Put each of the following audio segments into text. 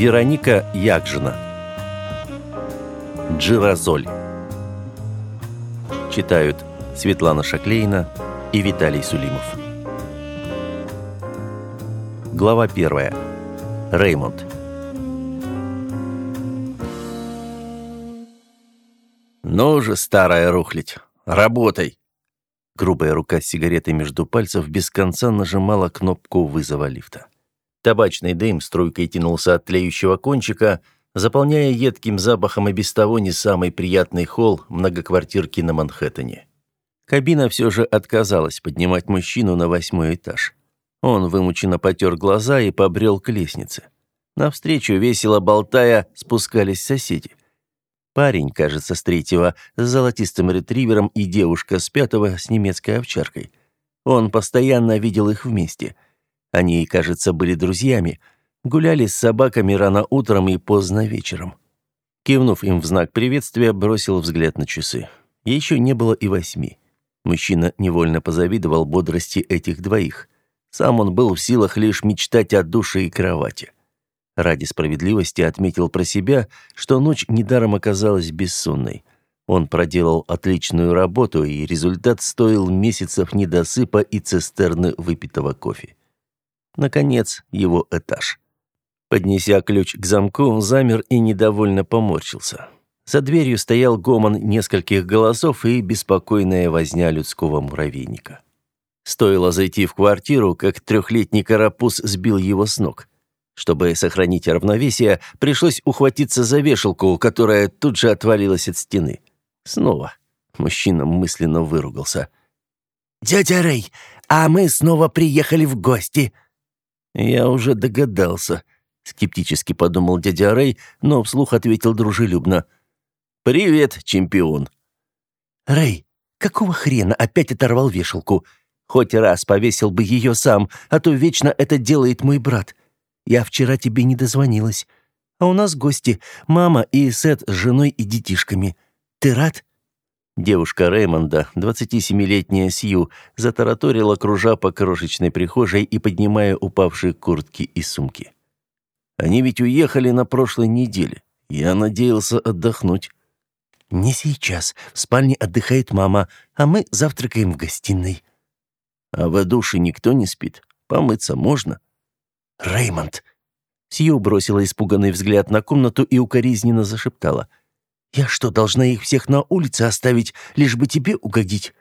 Вероника Ягжина. Джирозоль. Читают Светлана Шаклейна и Виталий Сулимов. Глава первая. Реймонд. «Ну же, старая рухлядь, работай!» Грубая рука с сигаретой между пальцев без конца нажимала кнопку вызова лифта. Табачный дым струйкой тянулся от тлеющего кончика, заполняя едким запахом и без того не самый приятный холл многоквартирки на Манхэттене. Кабина все же отказалась поднимать мужчину на восьмой этаж. Он вымученно потер глаза и побрел к лестнице. Навстречу, весело болтая, спускались соседи. Парень, кажется, с третьего, с золотистым ретривером и девушка с пятого с немецкой овчаркой. Он постоянно видел их вместе – они, кажется, были друзьями. Гуляли с собаками рано утром и поздно вечером. Кивнув им в знак приветствия, бросил взгляд на часы. Еще не было и восьми. Мужчина невольно позавидовал бодрости этих двоих. Сам он был в силах лишь мечтать о душе и кровати. Ради справедливости отметил про себя, что ночь недаром оказалась бессонной. Он проделал отличную работу, и результат стоил месяцев недосыпа и цистерны выпитого кофе. Наконец, его этаж. Поднеся ключ к замку, замер и недовольно поморщился. За дверью стоял гомон нескольких голосов и беспокойная возня людского муравейника. Стоило зайти в квартиру, как трехлетний карапуз сбил его с ног. Чтобы сохранить равновесие, пришлось ухватиться за вешалку, которая тут же отвалилась от стены. Снова. Мужчина мысленно выругался. «Дядя Рэй, а мы снова приехали в гости», «Я уже догадался», — скептически подумал дядя Рэй, но вслух ответил дружелюбно. «Привет, чемпион». «Рэй, какого хрена опять оторвал вешалку? Хоть раз повесил бы ее сам, а то вечно это делает мой брат. Я вчера тебе не дозвонилась. А у нас гости, мама и Сет с женой и детишками. Ты рад?» Девушка Реймонда, 27-летняя Сью, затараторила, кружа по крошечной прихожей и поднимая упавшие куртки и сумки. «Они ведь уехали на прошлой неделе. Я надеялся отдохнуть». «Не сейчас. В спальне отдыхает мама, а мы завтракаем в гостиной». «А в душе никто не спит? Помыться можно?» «Реймонд!» Сью бросила испуганный взгляд на комнату и укоризненно зашептала – я что, должна их всех на улице оставить, лишь бы тебе угодить?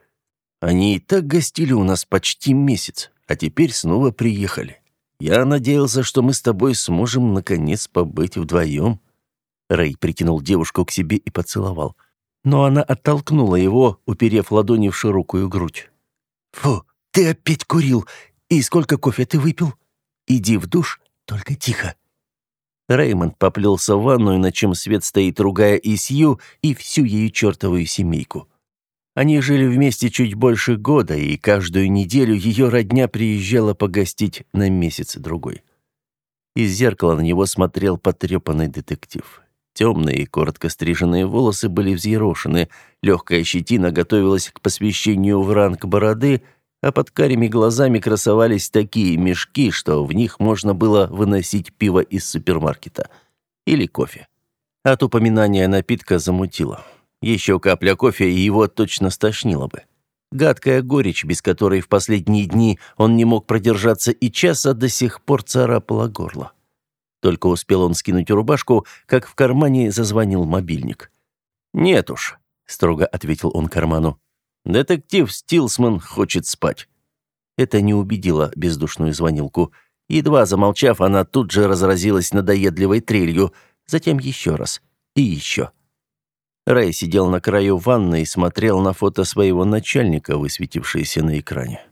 Они и так гостили у нас почти месяц, а теперь снова приехали. Я надеялся, что мы с тобой сможем наконец побыть вдвоем. Рэй притянул девушку к себе и поцеловал. Но она оттолкнула его, уперев ладони в широкую грудь. «Фу, ты опять курил! И сколько кофе ты выпил? Иди в душ, только тихо. Реймонд поплелся в ванную, на чем свет стоит, ругая и Сью, и всю ее чертовую семейку. Они жили вместе чуть больше года, и каждую неделю ее родня приезжала погостить на месяц-другой. Из зеркала на него смотрел потрепанный детектив. Темные и коротко стриженные волосы были взъерошены, легкая щетина готовилась к посвящению в ранг бороды — а под карими глазами красовались такие мешки, что в них можно было выносить пиво из супермаркета. Или кофе. От упоминания напитка замутило. Еще капля кофе, и его точно стошнило бы. Гадкая горечь, без которой в последние дни он не мог продержаться и часа, до сих пор царапала горло. Только успел он скинуть рубашку, как в кармане зазвонил мобильник. «Нет уж», — строго ответил он карману. Детектив Стилсман хочет спать. Это не убедило бездушную звонилку. Едва замолчав, она тут же разразилась надоедливой трелью, затем еще раз и еще. Рэй сидел на краю ванны и смотрел на фото своего начальника, высветившееся на экране.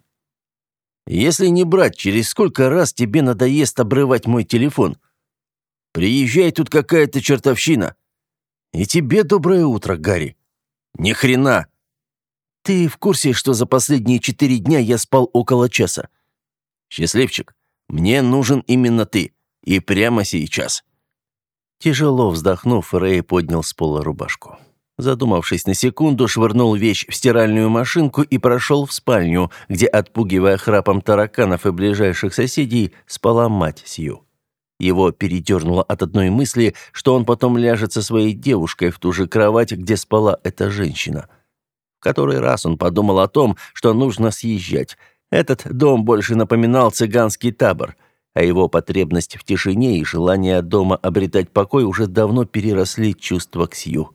«Если не брать, через сколько раз тебе надоест обрывать мой телефон? Приезжай, тут какая-то чертовщина. И тебе доброе утро, Гарри. Ни хрена!» Ты в курсе, что за последние четыре дня я спал около часа? Счастливчик, мне нужен именно ты. И прямо сейчас». Тяжело вздохнув, Рэй поднял с пола рубашку. Задумавшись на секунду, швырнул вещь в стиральную машинку и прошел в спальню, где, отпугивая храпом тараканов и ближайших соседей, спала мать Сью. Его передернуло от одной мысли, что он потом ляжет со своей девушкой в ту же кровать, где спала эта женщина. Который раз он подумал о том, что нужно съезжать. Этот дом больше напоминал цыганский табор, а его потребность в тишине и желание дома обретать покой уже давно переросли чувства к Сью.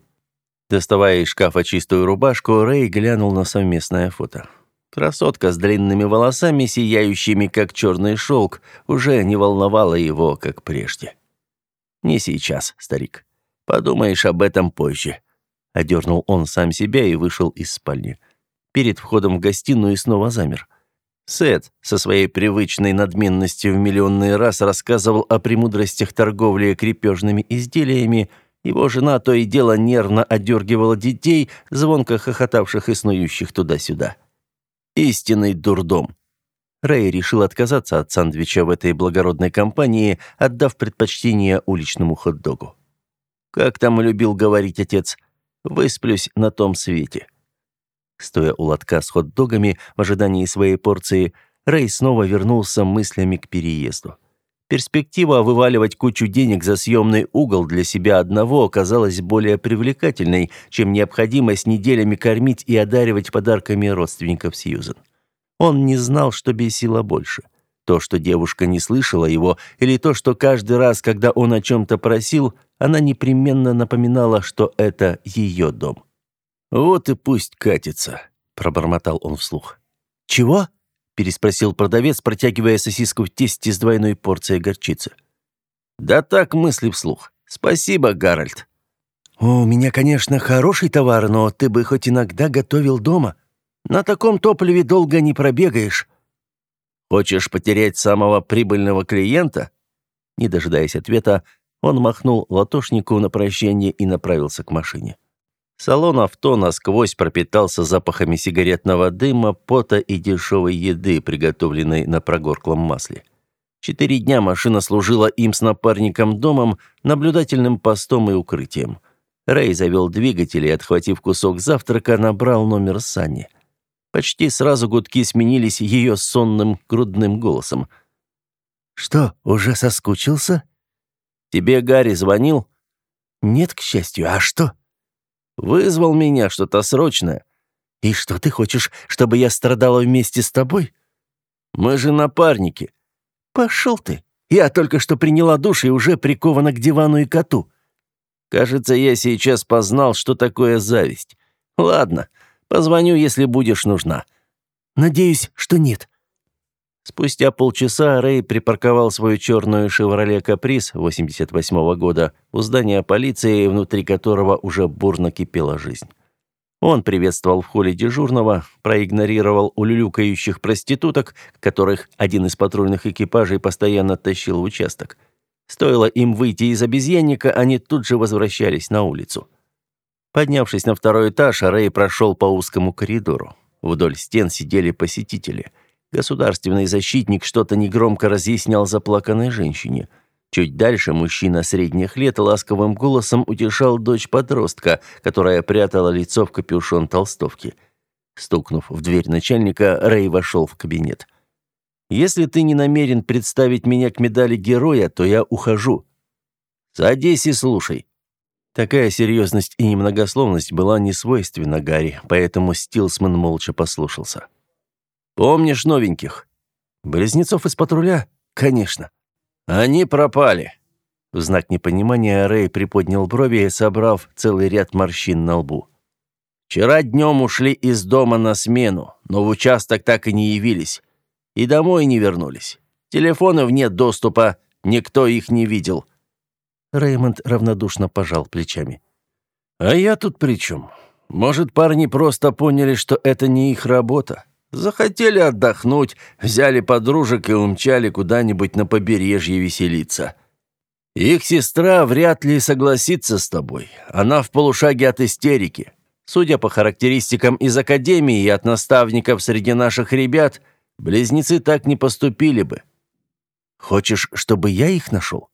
Доставая из шкафа чистую рубашку, Рэй глянул на совместное фото. Красотка с длинными волосами, сияющими как черный шелк, уже не волновала его, как прежде. «Не сейчас, старик. Подумаешь об этом позже», — одернул он сам себя и вышел из спальни. Перед входом в гостиную снова замер. Сет со своей привычной надменностью в миллионный раз рассказывал о премудростях торговли крепежными изделиями, его жена то и дело нервно одергивала детей, звонко хохотавших и снующих туда-сюда. Истинный дурдом. Рэй решил отказаться от сандвича в этой благородной компании, отдав предпочтение уличному хот-догу. Как там любил говорить отец, высплюсь на том свете. Стоя у лотка с хот-догами в ожидании своей порции, Рэй снова вернулся мыслями к переезду. Перспектива вываливать кучу денег за съемный угол для себя одного оказалась более привлекательной, чем необходимость неделями кормить и одаривать подарками родственников Сьюзен. Он не знал, что бесило больше. То, что девушка не слышала его, или то, что каждый раз, когда он о чем-то просил, она непременно напоминала, что это ее дом. «Вот и пусть катится», — пробормотал он вслух. «Чего?» переспросил продавец, протягивая сосиску в тесте с двойной порцией горчицы. «Да так мысли вслух. Спасибо, Гарольд». «У меня, конечно, хороший товар, но ты бы хоть иногда готовил дома. На таком топливе долго не пробегаешь». «Хочешь потерять самого прибыльного клиента?» Не дожидаясь ответа, он махнул латошнику на прощание и направился к машине. Салон авто насквозь пропитался запахами сигаретного дыма, пота и дешевой еды, приготовленной на прогорклом масле. Четыре дня машина служила им с напарником домом, наблюдательным постом и укрытием. Рэй завел двигатель и, отхватив кусок завтрака, набрал номер Сани. Почти сразу гудки сменились ее сонным грудным голосом. «Что, уже соскучился?» «Тебе Гарри звонил?» «Нет, к счастью. А что?» Вызвал меня что-то срочное. И что ты хочешь, чтобы я страдала вместе с тобой? Мы же напарники. Пошел ты. Я только что приняла душ и уже прикована к дивану и коту. Кажется, я сейчас познал, что такое зависть. Ладно, позвоню, если будешь нужна. Надеюсь, что нет. Спустя полчаса Рэй припарковал свою черную «Шевроле Каприз» 88 -го года у здания полиции, внутри которого уже бурно кипела жизнь. Он приветствовал в холле дежурного, проигнорировал улюлюкающих проституток, которых один из патрульных экипажей постоянно тащил в участок. Стоило им выйти из обезьянника, они тут же возвращались на улицу. Поднявшись на второй этаж, Рэй прошел по узкому коридору. Вдоль стен сидели посетители – Государственный защитник что-то негромко разъяснял заплаканной женщине. Чуть дальше мужчина средних лет ласковым голосом утешал дочь подростка, которая прятала лицо в капюшон толстовки. Стукнув в дверь начальника, Рэй вошел в кабинет. «Если ты не намерен представить меня к медали героя, то я ухожу. Садись и слушай». Такая серьезность и немногословность была не свойственна Гарри, поэтому Стилсман молча послушался. Помнишь новеньких? Близнецов из патруля? Конечно. Они пропали. В знак непонимания Рэй приподнял брови, собрав целый ряд морщин на лбу. Вчера днем ушли из дома на смену, но в участок так и не явились. И домой не вернулись. Телефонов нет доступа, никто их не видел. Рэймонд равнодушно пожал плечами. «А я тут при чем? Может, парни просто поняли, что это не их работа? Захотели отдохнуть, взяли подружек и умчали куда-нибудь на побережье веселиться. Их сестра вряд ли согласится с тобой. Она в полушаге от истерики. Судя по характеристикам из академии и от наставников среди наших ребят, близнецы так не поступили бы. Хочешь, чтобы я их нашел?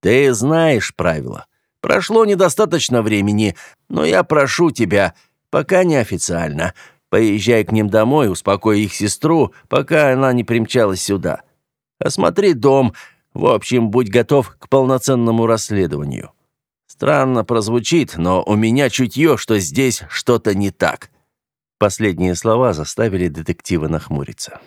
Ты знаешь правила. Прошло недостаточно времени, но я прошу тебя, пока неофициально, Поезжай к ним домой, успокой их сестру, пока она не примчалась сюда. Осмотри дом, В общем, будь готов к полноценному расследованию. Странно прозвучит, но у меня чутье, что здесь что-то не так». Последние слова заставили детектива нахмуриться.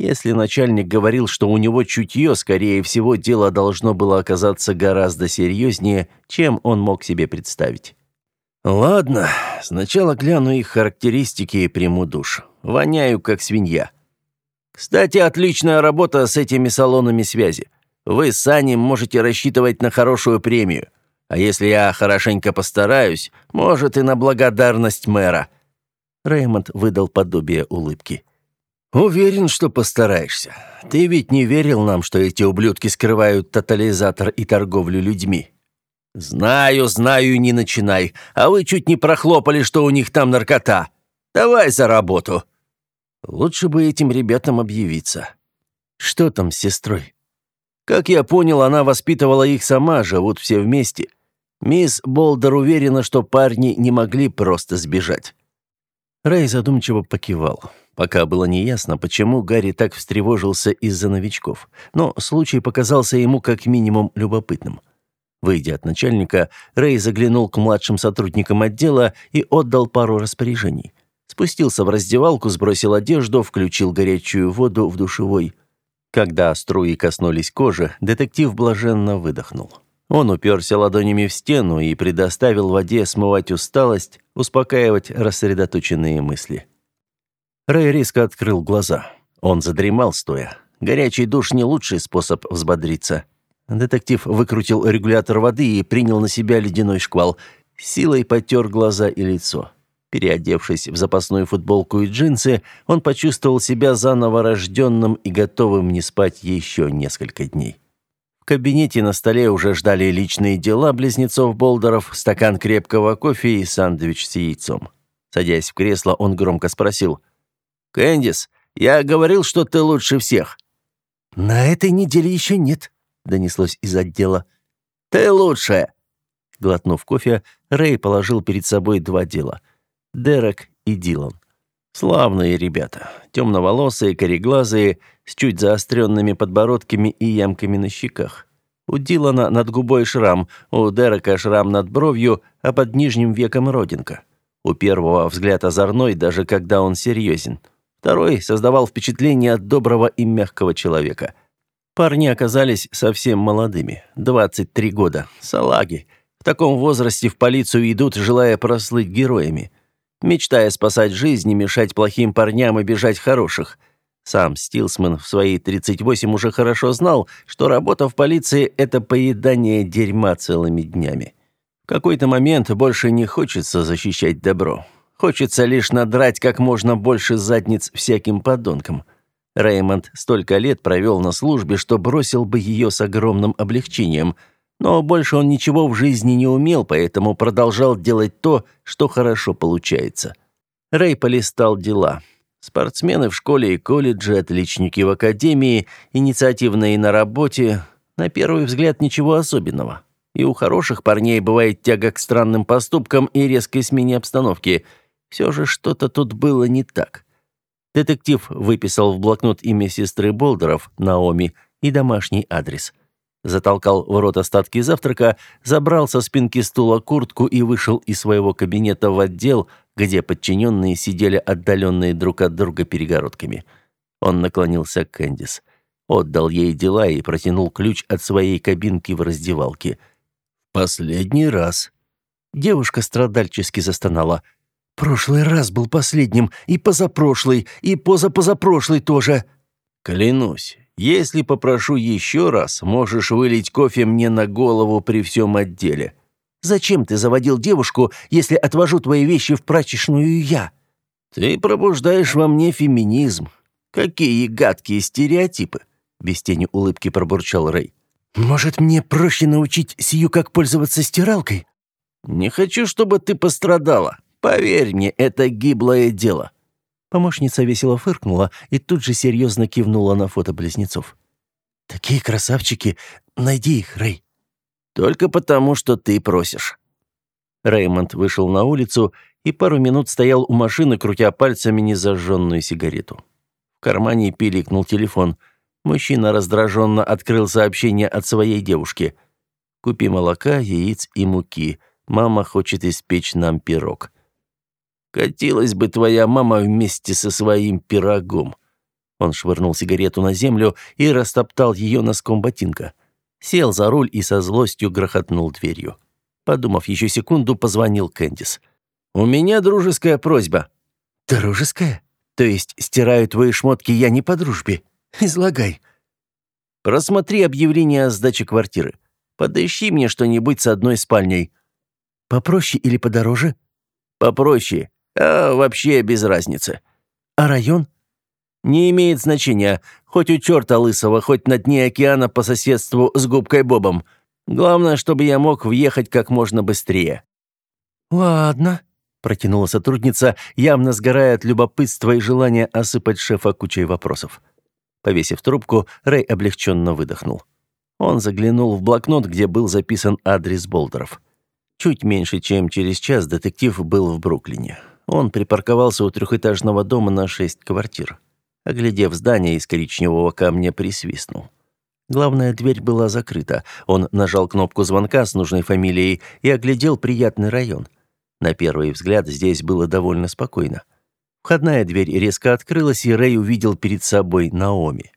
Если начальник говорил, что у него чутье, скорее всего, дело должно было оказаться гораздо серьезнее, чем он мог себе представить. «Ладно, сначала гляну их характеристики и приму душ. Воняю, как свинья. Кстати, отличная работа с этими салонами связи. Вы с Аней можете рассчитывать на хорошую премию. А если я хорошенько постараюсь, может, и на благодарность мэра». Рэймонд выдал подобие улыбки. «Уверен, что постараешься. Ты ведь не верил нам, что эти ублюдки скрывают тотализатор и торговлю людьми?» «Знаю, знаю, не начинай. А вы чуть не прохлопали, что у них там наркота. Давай за работу!» «Лучше бы этим ребятам объявиться. Что там с сестрой?» «Как я понял, она воспитывала их сама, живут все вместе. Мисс Болдер уверена, что парни не могли просто сбежать». Рэй задумчиво покивал. Пока было неясно, почему Гарри так встревожился из-за новичков, но случай показался ему как минимум любопытным. Выйдя от начальника, Рэй заглянул к младшим сотрудникам отдела и отдал пару распоряжений. Спустился в раздевалку, сбросил одежду, включил горячую воду в душевой. Когда струи коснулись кожи, детектив блаженно выдохнул. Он уперся ладонями в стену и предоставил воде смывать усталость, успокаивать рассредоточенные мысли. Рэй резко открыл глаза. Он задремал стоя. Горячий душ не лучший способ взбодриться. Детектив выкрутил регулятор воды и принял на себя ледяной шквал. Силой потер глаза и лицо. Переодевшись в запасную футболку и джинсы, он почувствовал себя заново рожденным и готовым не спать еще несколько дней. В кабинете на столе уже ждали личные дела близнецов Болдеров, стакан крепкого кофе и сэндвич с яйцом. Садясь в кресло, он громко спросил. «Кэндис, я говорил, что ты лучше всех». «На этой неделе еще нет», донеслось из отдела. «Ты лучшая!» Глотнув кофе, Рэй положил перед собой два дела. Дерек и Дилан. Славные ребята. Темноволосые, кореглазые, с чуть заостренными подбородками и ямками на щеках. У Дилана над губой шрам, у Дерека шрам над бровью, а под нижним веком родинка. У первого взгляд озорной, даже когда он серьезен. Второй создавал впечатление от доброго и мягкого человека – Парни оказались совсем молодыми, 23 года, салаги. В таком возрасте в полицию идут, желая прослыть героями. Мечтая спасать жизни, мешать плохим парням и бежать хороших. Сам Стилсман в свои 38 уже хорошо знал, что работа в полиции – это поедание дерьма целыми днями. В какой-то момент больше не хочется защищать добро. Хочется лишь надрать как можно больше задниц всяким подонкам – Рэймонд столько лет провел на службе, что бросил бы ее с огромным облегчением. Но больше он ничего в жизни не умел, поэтому продолжал делать то, что хорошо получается. Рэй полистал дела. Спортсмены в школе и колледже, отличники в академии, инициативные на работе. На первый взгляд ничего особенного. И у хороших парней бывает тяга к странным поступкам и резкой смене обстановки. Все же что-то тут было не так. Детектив выписал в блокнот имя сестры Болдеров, Наоми, и домашний адрес. Затолкал в рот остатки завтрака, забрал со спинки стула куртку и вышел из своего кабинета в отдел, где подчиненные сидели отдаленные друг от друга перегородками. Он наклонился к Кэндис. Отдал ей дела и протянул ключ от своей кабинки в раздевалке. «Последний раз». Девушка страдальчески застонала – Прошлый раз был последним, и позапрошлый, и позапозапрошлый тоже. Клянусь, если попрошу еще раз, можешь вылить кофе мне на голову при всем отделе. Зачем ты заводил девушку, если отвожу твои вещи в прачечную я? Ты пробуждаешь во мне феминизм. Какие гадкие стереотипы, без тени улыбки пробурчал Рэй. Может, мне проще научить Сию, как пользоваться стиралкой? Не хочу, чтобы ты пострадала. Поверь мне, это гиблое дело». Помощница весело фыркнула и тут же серьезно кивнула на фото близнецов. «Такие красавчики! Найди их, Рэй!» «Только потому, что ты просишь». Реймонд вышел на улицу и пару минут стоял у машины, крутя пальцами незажженную сигарету. В кармане пиликнул телефон. Мужчина раздраженно открыл сообщение от своей девушки. «Купи молока, яиц и муки. Мама хочет испечь нам пирог». «Катилась бы твоя мама вместе со своим пирогом». Он швырнул сигарету на землю и растоптал ее носком ботинка. Сел за руль и со злостью грохотнул дверью. Подумав еще секунду, позвонил Кэндис. «У меня дружеская просьба». «Дружеская? То есть стираю твои шмотки я не по дружбе? Излагай». «Просмотри объявление о сдаче квартиры. Подыщи мне что-нибудь с одной спальней». «Попроще или подороже?» «Попроще. А вообще без разницы». «А район?» «Не имеет значения. Хоть у черта лысого, хоть на дне океана по соседству с губкой Бобом. Главное, чтобы я мог въехать как можно быстрее». «Ладно», — протянула сотрудница, явно сгорая от любопытства и желания осыпать шефа кучей вопросов. Повесив трубку, Рэй облегченно выдохнул. Он заглянул в блокнот, где был записан адрес Болдеров. Чуть меньше, чем через час детектив был в Бруклине. Он припарковался у трехэтажного дома на шесть квартир. Оглядев здание из коричневого камня, присвистнул. Главная дверь была закрыта. Он нажал кнопку звонка с нужной фамилией и оглядел приятный район. На первый взгляд здесь было довольно спокойно. Входная дверь резко открылась, и Рэй увидел перед собой Наоми.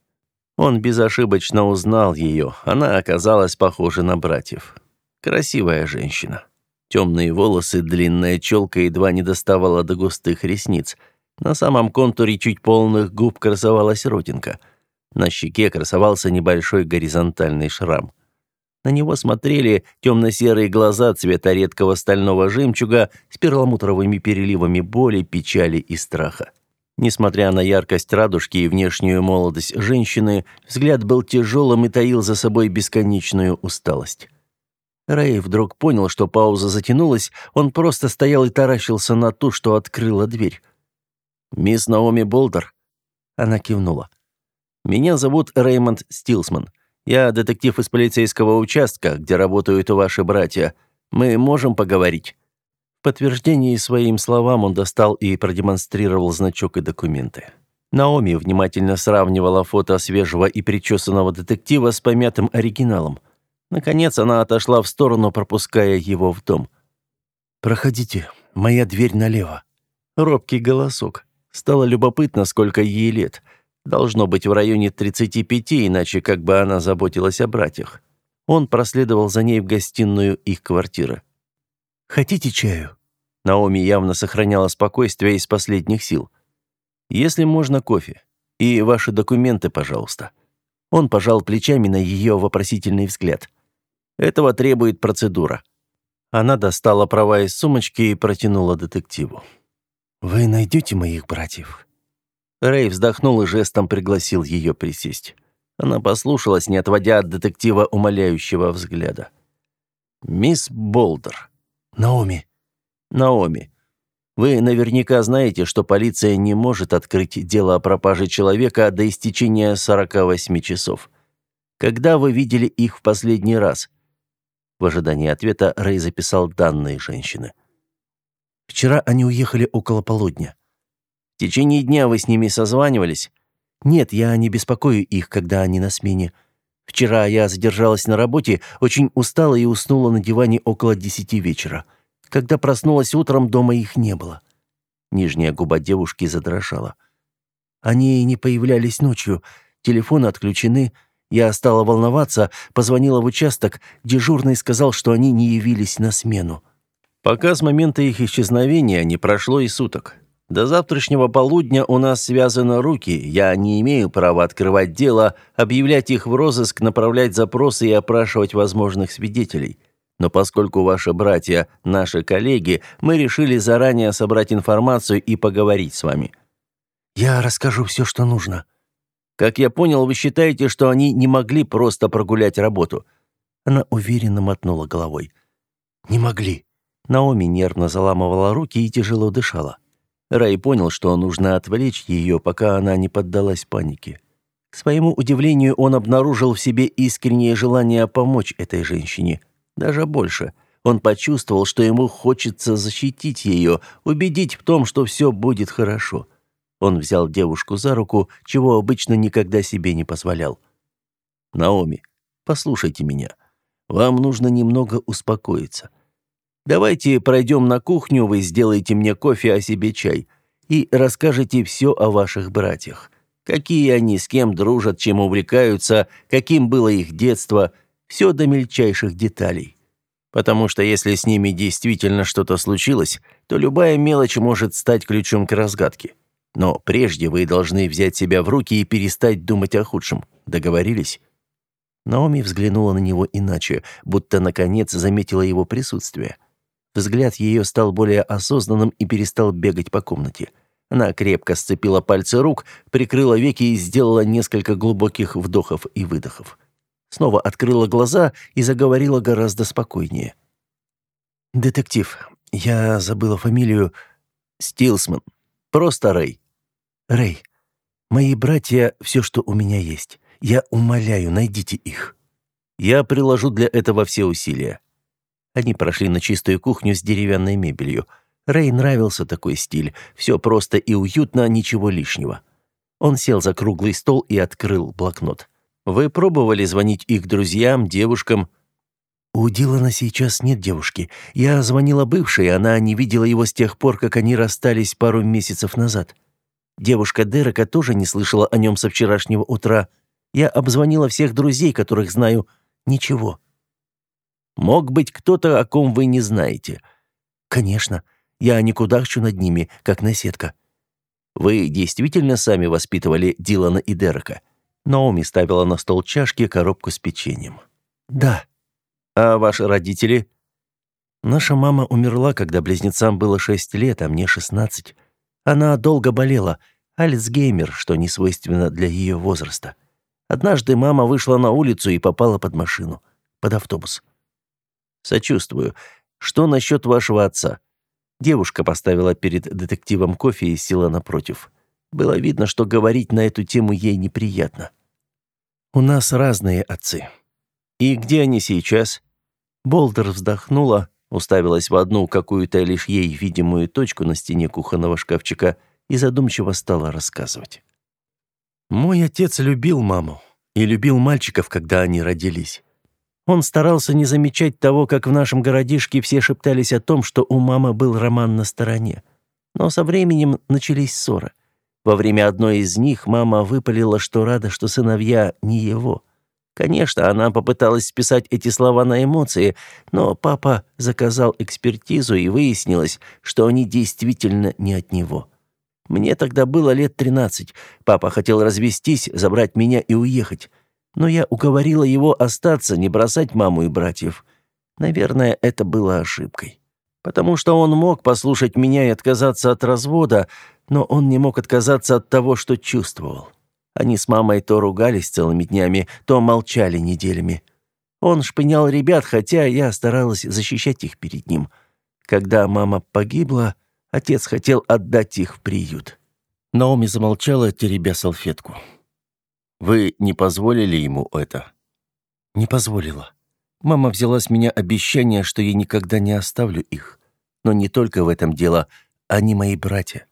Он безошибочно узнал ее. Она оказалась похожа на братьев. Красивая женщина. Темные волосы, длинная челка едва не доставала до густых ресниц. На самом контуре чуть полных губ красовалась родинка. На щеке красовался небольшой горизонтальный шрам. На него смотрели темно-серые глаза цвета редкого стального жемчуга с перламутровыми переливами боли, печали и страха. Несмотря на яркость радужки и внешнюю молодость женщины, взгляд был тяжелым и таил за собой бесконечную усталость. Рэй вдруг понял, что пауза затянулась, он просто стоял и таращился на ту, что открыла дверь. «Мисс Наоми Болдер?» Она кивнула. «Меня зовут Реймонд Стилсман. Я детектив из полицейского участка, где работают ваши братья. Мы можем поговорить?» В подтверждении своим словам он достал и продемонстрировал значок и документы. Наоми внимательно сравнивала фото свежего и причесанного детектива с помятым оригиналом – Наконец она отошла в сторону, пропуская его в дом. «Проходите, моя дверь налево». Робкий голосок. Стало любопытно, сколько ей лет. Должно быть в районе 35, иначе как бы она заботилась о братьях. Он проследовал за ней в гостиную их квартиры. «Хотите чаю?» Наоми явно сохраняла спокойствие из последних сил. «Если можно, кофе. И ваши документы, пожалуйста». Он пожал плечами на ее вопросительный взгляд. Этого требует процедура. Она достала права из сумочки и протянула детективу. Вы найдете моих братьев? Рэй вздохнул и жестом пригласил ее присесть. Она послушалась, не отводя от детектива умоляющего взгляда. «Мисс Болдер». «Наоми». «Наоми, вы наверняка знаете, что полиция не может открыть дело о пропаже человека до истечения 48 часов. Когда вы видели их в последний раз?» В ожидании ответа Рэй записал данные женщины. «Вчера они уехали около полудня». «В течение дня вы с ними созванивались?» «Нет, я не беспокою их, когда они на смене. Вчера я задержалась на работе, очень устала и уснула на диване около десяти вечера. Когда проснулась утром, дома их не было». Нижняя губа девушки задрожала. «Они не появлялись ночью, телефоны отключены». Я стала волноваться, позвонила в участок, дежурный сказал, что они не явились на смену. Пока с момента их исчезновения не прошло и суток. До завтрашнего полудня у нас связаны руки, я не имею права открывать дело, объявлять их в розыск, направлять запросы и опрашивать возможных свидетелей. Но поскольку ваши братья – наши коллеги, мы решили заранее собрать информацию и поговорить с вами. Я расскажу все, что нужно. Как я понял, вы считаете, что они не могли просто прогулять работу?» Она уверенно мотнула головой. «Не могли». Наоми нервно заламывала руки и тяжело дышала. Рай понял, что нужно отвлечь ее, пока она не поддалась панике. К своему удивлению, он обнаружил в себе искреннее желание помочь этой женщине. Даже больше. Он почувствовал, что ему хочется защитить ее, убедить в том, что все будет хорошо. Он взял девушку за руку, чего обычно никогда себе не позволял. «Наоми, послушайте меня. Вам нужно немного успокоиться. Давайте пройдем на кухню, вы сделаете мне кофе, а себе чай, и расскажете все о ваших братьях. Какие они, с кем дружат, чем увлекаются, каким было их детство, все до мельчайших деталей. Потому что если с ними действительно что-то случилось, то любая мелочь может стать ключом к разгадке. Но прежде вы должны взять себя в руки и перестать думать о худшем. Договорились?» Наоми взглянула на него иначе, будто наконец заметила его присутствие. Взгляд ее стал более осознанным и перестал бегать по комнате. Она крепко сцепила пальцы рук, прикрыла веки и сделала несколько глубоких вдохов и выдохов. Снова открыла глаза и заговорила гораздо спокойнее. «Детектив, я забыла фамилию Стилсман. Просто Рэй. Рэй, мои братья — все, что у меня есть. Я умоляю, найдите их. Я приложу для этого все усилия». Они прошли на чистую кухню с деревянной мебелью — Рэй нравился такой стиль. Все просто и уютно, ничего лишнего. Он сел за круглый стол и открыл блокнот. «Вы пробовали звонить их друзьям, девушкам?» «У Дилана сейчас нет девушки. Я звонила бывшей, она не видела его с тех пор, как они расстались пару месяцев назад. Девушка Дерека тоже не слышала о нем со вчерашнего утра. Я обзвонила всех друзей, которых знаю. Ничего». «Мог быть кто-то, о ком вы не знаете?» «Конечно. Я не кудахчу над ними, как наседка. Вы действительно сами воспитывали Дилана и Дерека? Наоми ставила на стол чашки, коробку с печеньем. Да. А ваши родители? Наша мама умерла, когда близнецам было шесть лет, а мне шестнадцать. Она долго болела, Альцгеймер, что не свойственно для ее возраста. Однажды мама вышла на улицу и попала под машину, под автобус. Сочувствую. Что насчет вашего отца? Девушка поставила перед детективом кофе и села напротив. Было видно, что говорить на эту тему ей неприятно. «У нас разные отцы. И где они сейчас?» Болдер вздохнула, уставилась в одну какую-то лишь ей видимую точку на стене кухонного шкафчика и задумчиво стала рассказывать. «Мой отец любил маму и любил мальчиков, когда они родились. Он старался не замечать того, как в нашем городишке все шептались о том, что у мамы был роман на стороне. Но со временем начались ссоры. Во время одной из них мама выпалила, что рада, что сыновья не его. Конечно, она попыталась списать эти слова на эмоции, но папа заказал экспертизу, и выяснилось, что они действительно не от него. Мне тогда было лет тринадцать. Папа хотел развестись, забрать меня и уехать но я уговорила его остаться, не бросать маму и братьев. Наверное, это было ошибкой. Потому что он мог послушать меня и отказаться от развода, но он не мог отказаться от того, что чувствовал. Они с мамой то ругались целыми днями, то молчали неделями. Он шпынял ребят, хотя я старалась защищать их перед ним. Когда мама погибла, отец хотел отдать их в приют. Наоми замолчала, теребя салфетку. Вы не позволили ему это? Не позволила. Мама взяла с меня обещание, что я никогда не оставлю их. Но не только в этом дело, они мои братья.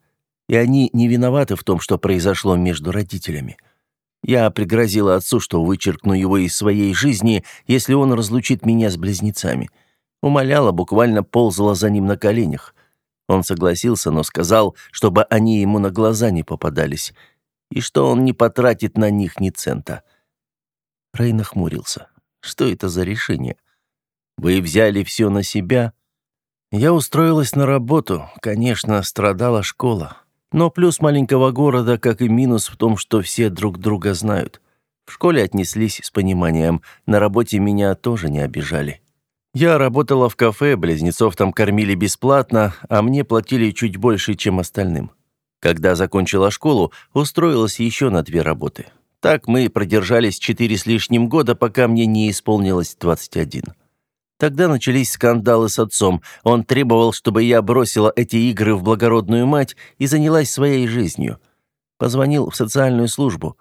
И они не виноваты в том, что произошло между родителями. Я пригрозила отцу, что вычеркну его из своей жизни, если он разлучит меня с близнецами. Умоляла, буквально ползала за ним на коленях. Он согласился, но сказал, чтобы они ему на глаза не попадались и что он не потратит на них ни цента. Рэй нахмурился. Что это за решение? Вы взяли все на себя? Я устроилась на работу. Конечно, страдала школа. Но плюс маленького города, как и минус в том, что все друг друга знают. В школе отнеслись с пониманием, на работе меня тоже не обижали. Я работала в кафе, близнецов там кормили бесплатно, а мне платили чуть больше, чем остальным. Когда закончила школу, устроилась еще на две работы. Так мы продержались четыре с лишним года, пока мне не исполнилось 21. Тогда начались скандалы с отцом. Он требовал, чтобы я бросила эти игры в благородную мать и занялась своей жизнью. Позвонил в социальную службу.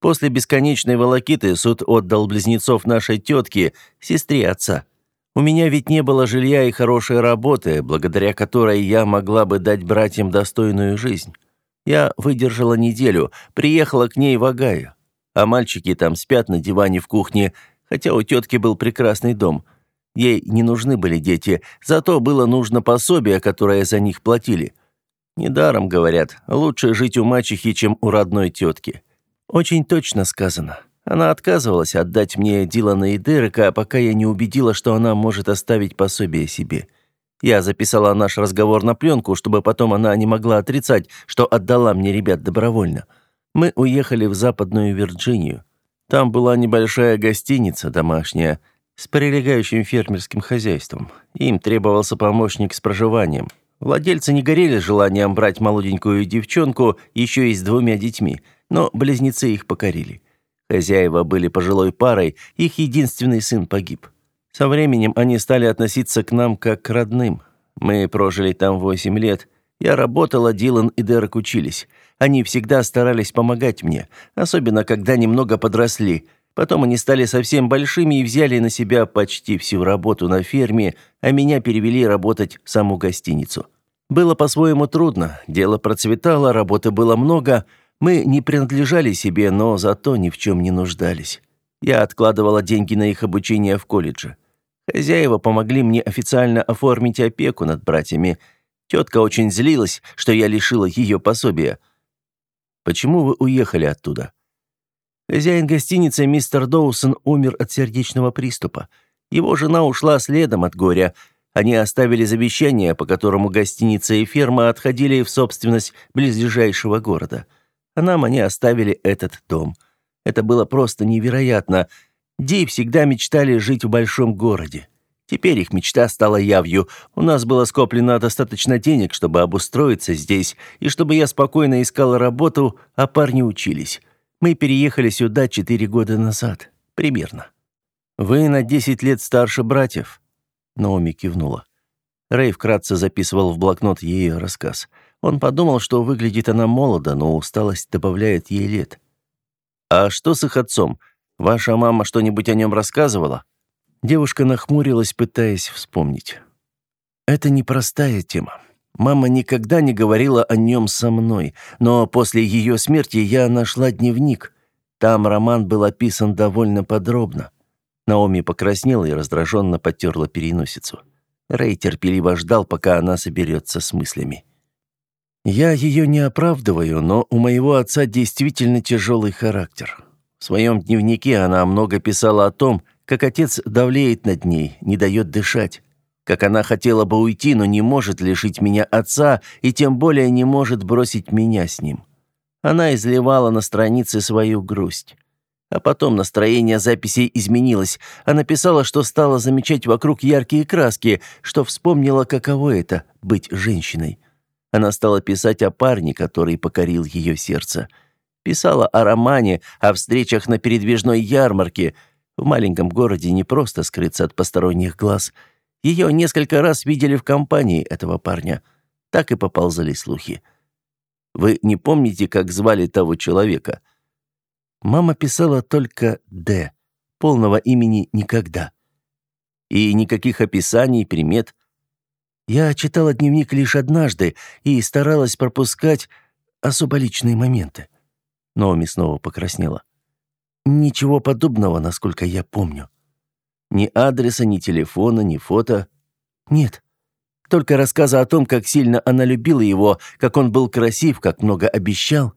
После бесконечной волокиты суд отдал близнецов нашей тетке, сестре отца. У меня ведь не было жилья и хорошей работы, благодаря которой я могла бы дать братьям достойную жизнь. Я выдержала неделю, приехала к ней в Огайо. А мальчики там спят на диване в кухне, хотя у тетки был прекрасный дом. Ей не нужны были дети, зато было нужно пособие, которое за них платили. Недаром говорят, лучше жить у мачехи, чем у родной тетки. Очень точно сказано. Она отказывалась отдать мне Дилана и Дерека, пока я не убедила, что она может оставить пособие себе. Я записала наш разговор на пленку, чтобы потом она не могла отрицать, что отдала мне ребят добровольно. Мы уехали в Западную Вирджинию. Там была небольшая гостиница домашняя с прилегающим фермерским хозяйством. Им требовался помощник с проживанием. Владельцы не горели желанием брать молоденькую девчонку еще и с двумя детьми, но близнецы их покорили. Хозяева были пожилой парой, их единственный сын погиб. Со временем они стали относиться к нам как к родным. Мы прожили там восемь лет. Я работала, Дилан и Дерек учились. Они всегда старались помогать мне, особенно когда немного подросли. Потом они стали совсем большими и взяли на себя почти всю работу на ферме, а меня перевели работать в саму гостиницу. Было по-своему трудно, дело процветало, работы было много. Мы не принадлежали себе, но зато ни в чем не нуждались. Я откладывала деньги на их обучение в колледже. Хозяева помогли мне официально оформить опеку над братьями. Тетка очень злилась, что я лишила ее пособия. Почему вы уехали оттуда? Хозяин гостиницы мистер Доусон умер от сердечного приступа. Его жена ушла следом от горя. Они оставили завещание, по которому гостиница и ферма отходили в собственность близлежащего города. А нам они оставили этот дом. Это было просто невероятно — Ди всегда мечтали жить в большом городе. Теперь их мечта стала явью. У нас было скоплено достаточно денег, чтобы обустроиться здесь, и чтобы я спокойно искала работу, а парни учились. Мы переехали сюда четыре года назад. Примерно. Вы на десять лет старше братьев?» Наоми кивнула. Рэй вкратце записывал в блокнот ее рассказ. Он подумал, что выглядит она молодо, но усталость добавляет ей лет. «А что с их отцом? Ваша мама что-нибудь о нем рассказывала?» Девушка нахмурилась, пытаясь вспомнить. «Это непростая тема. Мама никогда не говорила о нем со мной, но после ее смерти я нашла дневник. Там роман был описан довольно подробно». Наоми покраснела и раздраженно потерла переносицу. Рэй терпеливо ждал, пока она соберется с мыслями. «Я ее не оправдываю, но у моего отца действительно тяжелый характер. В своем дневнике она много писала о том, как отец давлеет над ней, не дает дышать, как она хотела бы уйти, но не может лишить меня отца и тем более не может бросить меня с ним. Она изливала на странице свою грусть. А потом настроение записей изменилось. Она писала, что стала замечать вокруг яркие краски, что вспомнила, каково это — быть женщиной. Она стала писать о парне, который покорил ее сердце — Писала о романе, о встречах на передвижной ярмарке. В маленьком городе не просто скрыться от посторонних глаз. Ее несколько раз видели в компании этого парня. Так и поползали слухи. Вы не помните, как звали того человека? Мама писала только «Д». Полного имени никогда. И никаких описаний, примет. Я читала дневник лишь однажды и старалась пропускать особо личные моменты. Наоми снова покраснела. «Ничего подобного, насколько я помню. Ни адреса, ни телефона, ни фото. Нет. Только рассказы о том, как сильно она любила его, как он был красив, как много обещал.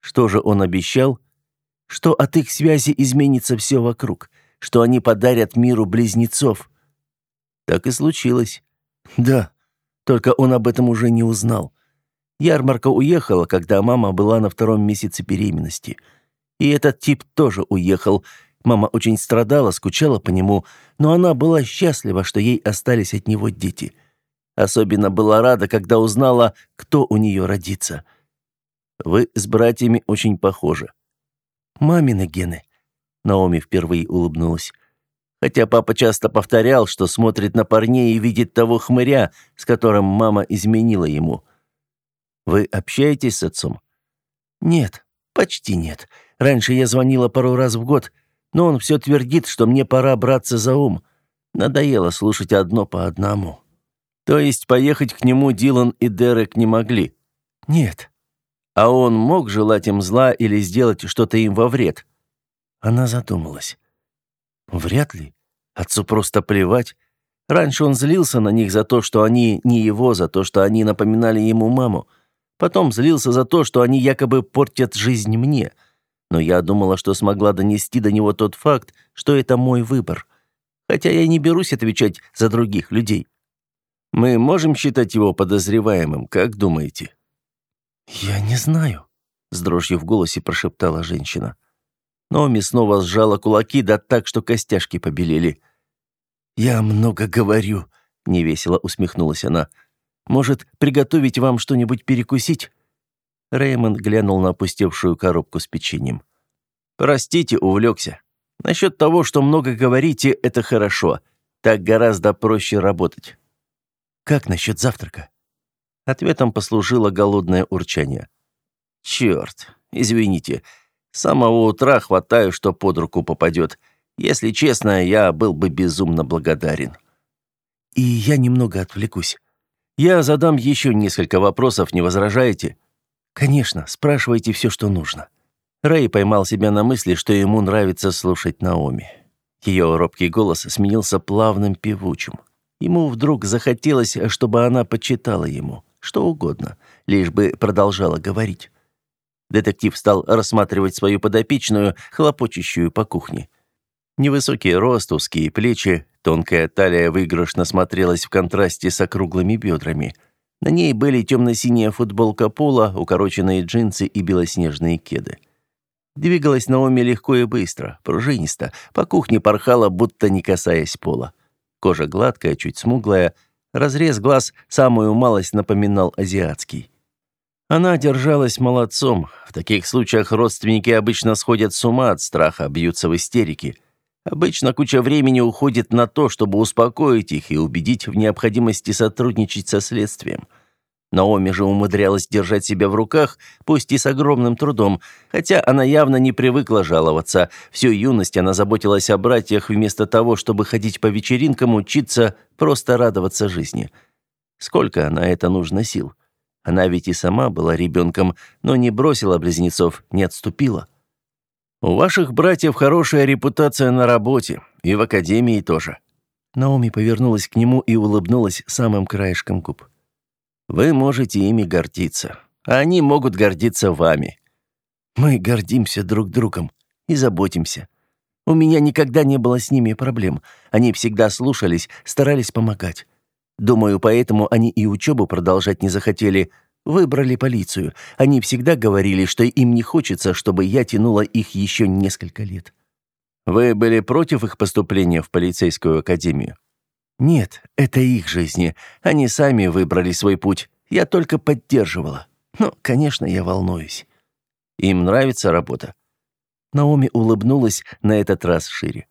Что же он обещал? Что от их связи изменится все вокруг, что они подарят миру близнецов. Так и случилось. Да, только он об этом уже не узнал. Ярмарка уехала, когда мама была на втором месяце беременности. И этот тип тоже уехал. Мама очень страдала, скучала по нему, но она была счастлива, что ей остались от него дети. Особенно была рада, когда узнала, кто у нее родится. Вы с братьями очень похожи. Мамины гены. Наоми впервые улыбнулась. Хотя папа часто повторял, что смотрит на парней и видит того хмыря, с которым мама изменила ему. Вы общаетесь с отцом? Нет, почти нет. Раньше я звонила пару раз в год, но он все твердит, что мне пора браться за ум. Надоело слушать одно по одному. То есть поехать к нему Дилан и Дерек не могли? Нет. А он мог желать им зла или сделать что-то им во вред? Она задумалась. Вряд ли. Отцу просто плевать. Раньше он злился на них за то, что они не его, за то, что они напоминали ему маму. Потом злился за то, что они якобы портят жизнь мне. Но я думала, что смогла донести до него тот факт, что это мой выбор. Хотя я не берусь отвечать за других людей. Мы можем считать его подозреваемым, как думаете? Я не знаю, с дрожью в голосе прошептала женщина. Номи снова сжала кулаки, да так, что костяшки побелели. «Я много говорю», — невесело усмехнулась она. «Может, приготовить вам что-нибудь перекусить?» Рэймонд глянул на опустевшую коробку с печеньем. «Простите, увлекся. Насчет того, что много говорите, это хорошо. Так гораздо проще работать». «Как насчет завтрака?» Ответом послужило голодное урчание. «Черт, извините. С самого утра хватаю, что под руку попадет. Если честно, я был бы безумно благодарен». «И я немного отвлекусь. Я задам еще несколько вопросов, не возражаете?» «Конечно, спрашивайте все, что нужно». Рэй поймал себя на мысли, что ему нравится слушать Наоми. Ее робкий голос сменился плавным певучим. Ему вдруг захотелось, чтобы она почитала ему, что угодно, лишь бы продолжала говорить. Детектив стал рассматривать свою подопечную, хлопочущую по кухне. Невысокий рост, узкие плечи, тонкая талия выигрышно смотрелась в контрасте с округлыми бедрами. На ней были темно-синяя футболка пола, укороченные джинсы и белоснежные кеды. Двигалась Наоми легко и быстро, пружинисто, по кухне порхала, будто не касаясь пола. Кожа гладкая, чуть смуглая, разрез глаз самую малость напоминал азиатский. Она держалась молодцом. В таких случаях родственники обычно сходят с ума от страха, бьются в истерике. Обычно куча времени уходит на то, чтобы успокоить их и убедить в необходимости сотрудничать со следствием. Наоми же умудрялась держать себя в руках, пусть и с огромным трудом, хотя она явно не привыкла жаловаться. Всю юность она заботилась о братьях вместо того, чтобы ходить по вечеринкам, учиться, просто радоваться жизни. Сколько на это нужно сил? Она ведь и сама была ребенком, но не бросила близнецов, не отступила. У ваших братьев хорошая репутация на работе, и в академии тоже. Наоми повернулась к нему и улыбнулась самым краешком губ. Вы можете ими гордиться, а они могут гордиться вами. Мы гордимся друг другом и заботимся. У меня никогда не было с ними проблем. Они всегда слушались, старались помогать. Думаю, поэтому они и учебу продолжать не захотели. Выбрали полицию. Они всегда говорили, что им не хочется, чтобы я тянула их еще несколько лет. Вы были против их поступления в полицейскую академию? Нет, это их жизни. Они сами выбрали свой путь. Я только поддерживала. Но, конечно, я волнуюсь. Им нравится работа. Наоми улыбнулась на этот раз шире.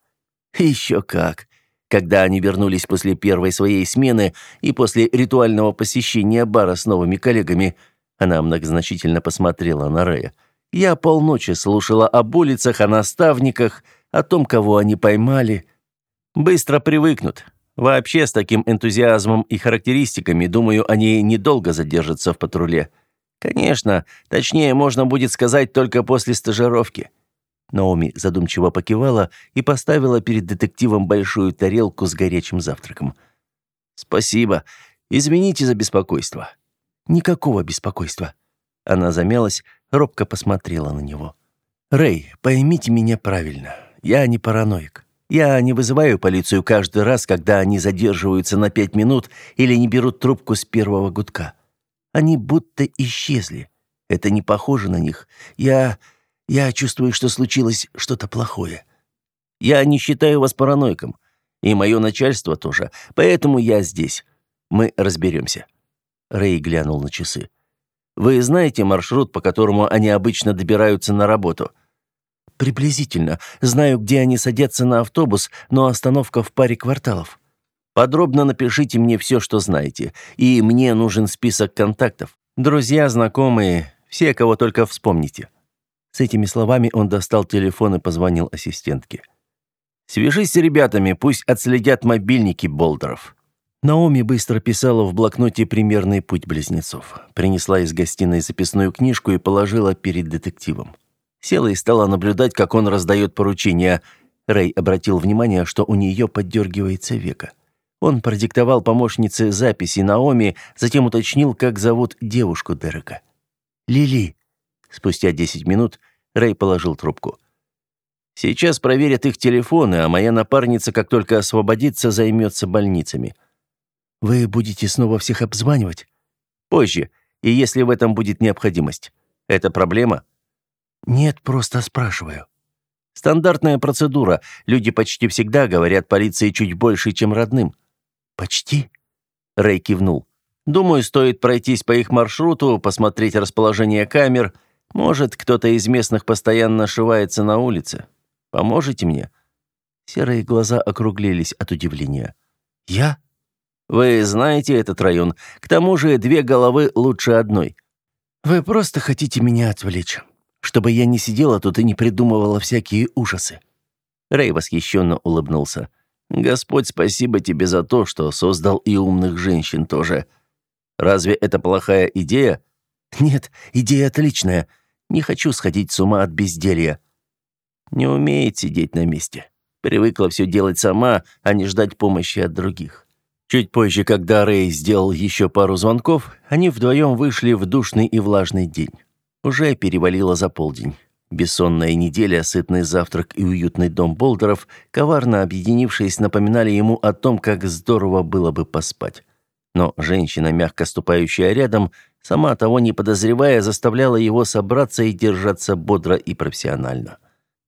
Еще как. Когда они вернулись после первой своей смены и после ритуального посещения бара с новыми коллегами, она многозначительно посмотрела на Рэя. Я полночи слушала об улицах, о наставниках, о том, кого они поймали. Быстро привыкнут. Вообще, с таким энтузиазмом и характеристиками, думаю, они недолго задержатся в патруле. Конечно, точнее, можно будет сказать только после стажировки. Наоми задумчиво покивала и поставила перед детективом большую тарелку с горячим завтраком. «Спасибо. Извините за беспокойство». «Никакого беспокойства». Она замялась, робко посмотрела на него. «Рэй, поймите меня правильно. Я не параноик. Я не вызываю полицию каждый раз, когда они задерживаются на пять минут или не берут трубку с первого гудка. Они будто исчезли. Это не похоже на них. Я... я чувствую, что случилось что-то плохое. Я не считаю вас параноиком. И мое начальство тоже. Поэтому я здесь. Мы разберемся». Рэй глянул на часы. «Вы знаете маршрут, по которому они обычно добираются на работу?» Приблизительно. Знаю, где они садятся на автобус, но остановка в паре кварталов. Подробно напишите мне все, что знаете. И мне нужен список контактов. Друзья, знакомые, все, кого только вспомните». С этими словами он достал телефон и позвонил ассистентке. «Свяжись с ребятами, пусть отследят мобильники Болдеров». Наоми быстро писала в блокноте примерный путь близнецов. Принесла из гостиной записную книжку и положила перед детективом. Села и стала наблюдать, как он раздает поручения. Рэй обратил внимание, что у нее поддергивается века. Он продиктовал помощнице записи Наоми, затем уточнил, как зовут девушку Дерека. «Лили». Спустя 10 минут Рэй положил трубку. «Сейчас проверят их телефоны, а моя напарница, как только освободится, займется больницами». Вы будете снова всех обзванивать? Позже, и если в этом будет необходимость. Это проблема? Нет, просто спрашиваю. Стандартная процедура. Люди почти всегда говорят полиции чуть больше, чем родным. Почти? Рэй кивнул. Думаю, стоит пройтись по их маршруту, посмотреть расположение камер. Может, кто-то из местных постоянно ошивается на улице. Поможете мне? Серые глаза округлились от удивления. Я? Вы знаете этот район. К тому же две головы лучше одной. Вы просто хотите меня отвлечь, чтобы я не сидела тут и не придумывала всякие ужасы. Рэй восхищенно улыбнулся. Господь, спасибо тебе за то, что создал и умных женщин тоже. Разве это плохая идея? Нет, идея отличная. Не хочу сходить с ума от безделья. Не умеет сидеть на месте. Привыкла все делать сама, а не ждать помощи от других. Чуть позже, когда Рэй сделал еще пару звонков, они вдвоем вышли в душный и влажный день. Уже перевалило за полдень. Бессонная неделя, сытный завтрак и уютный дом Болдеров, коварно объединившись, напоминали ему о том, как здорово было бы поспать. Но женщина, мягко ступающая рядом, сама того не подозревая, заставляла его собраться и держаться бодро и профессионально.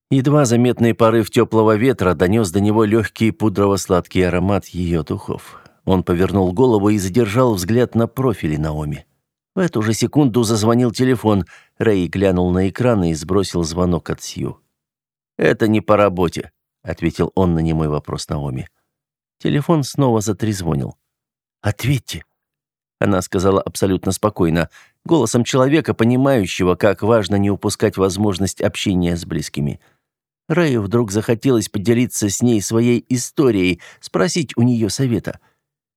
Едва заметный порыв теплого ветра донес до него легкий пудрово-сладкий аромат ее духов. Он повернул голову и задержал взгляд на профиле Наоми. В эту же секунду зазвонил телефон. Рэй глянул на экран и сбросил звонок от Сью. «Это не по работе», — ответил он на немой вопрос Наоми. Телефон снова затрезвонил. «Ответьте», — она сказала абсолютно спокойно, голосом человека, понимающего, как важно не упускать возможность общения с близкими. Рэю вдруг захотелось поделиться с ней своей историей, спросить у нее совета —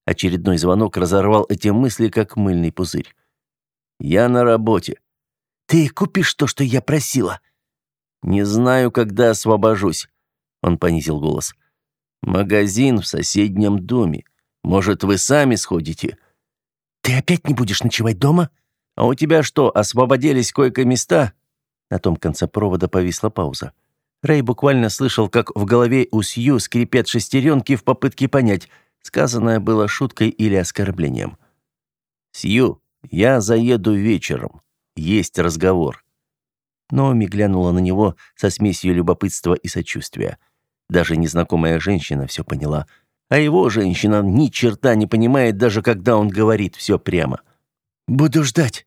Очередной звонок разорвал эти мысли, как мыльный пузырь. «Я на работе». «Ты купишь то, что я просила?» «Не знаю, когда освобожусь», — он понизил голос. «Магазин в соседнем доме. Может, вы сами сходите?» «Ты опять не будешь ночевать дома?» «А у тебя что, освободились койко-места?» На том конце провода повисла пауза. Рэй буквально слышал, как в голове у Сью скрипят шестеренки в попытке понять — Сказанное было шуткой или оскорблением. «Сью, я заеду вечером. Есть разговор». Наоми глянула на него со смесью любопытства и сочувствия. Даже незнакомая женщина все поняла. А его женщина ни черта не понимает, даже когда он говорит все прямо. «Буду ждать».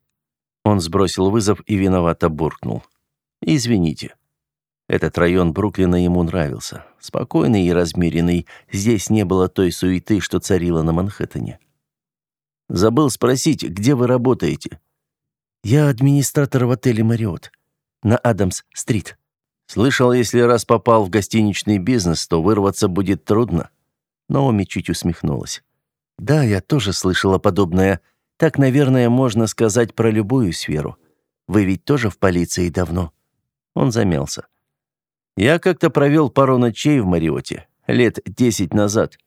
Он сбросил вызов и виновато буркнул. «Извините». Этот район Бруклина ему нравился. Спокойный и размеренный. Здесь не было той суеты, что царила на Манхэттене. Забыл спросить, где вы работаете? Я администратор в отеле «Мариот» на Адамс-стрит. Слышал, если раз попал в гостиничный бизнес, то вырваться будет трудно. Наоми чуть усмехнулась. Да, я тоже слышала подобное. Так, наверное, можно сказать про любую сферу. Вы ведь тоже в полиции давно. Он замялся. Я как-то провел пару ночей в Мариоте, лет десять назад.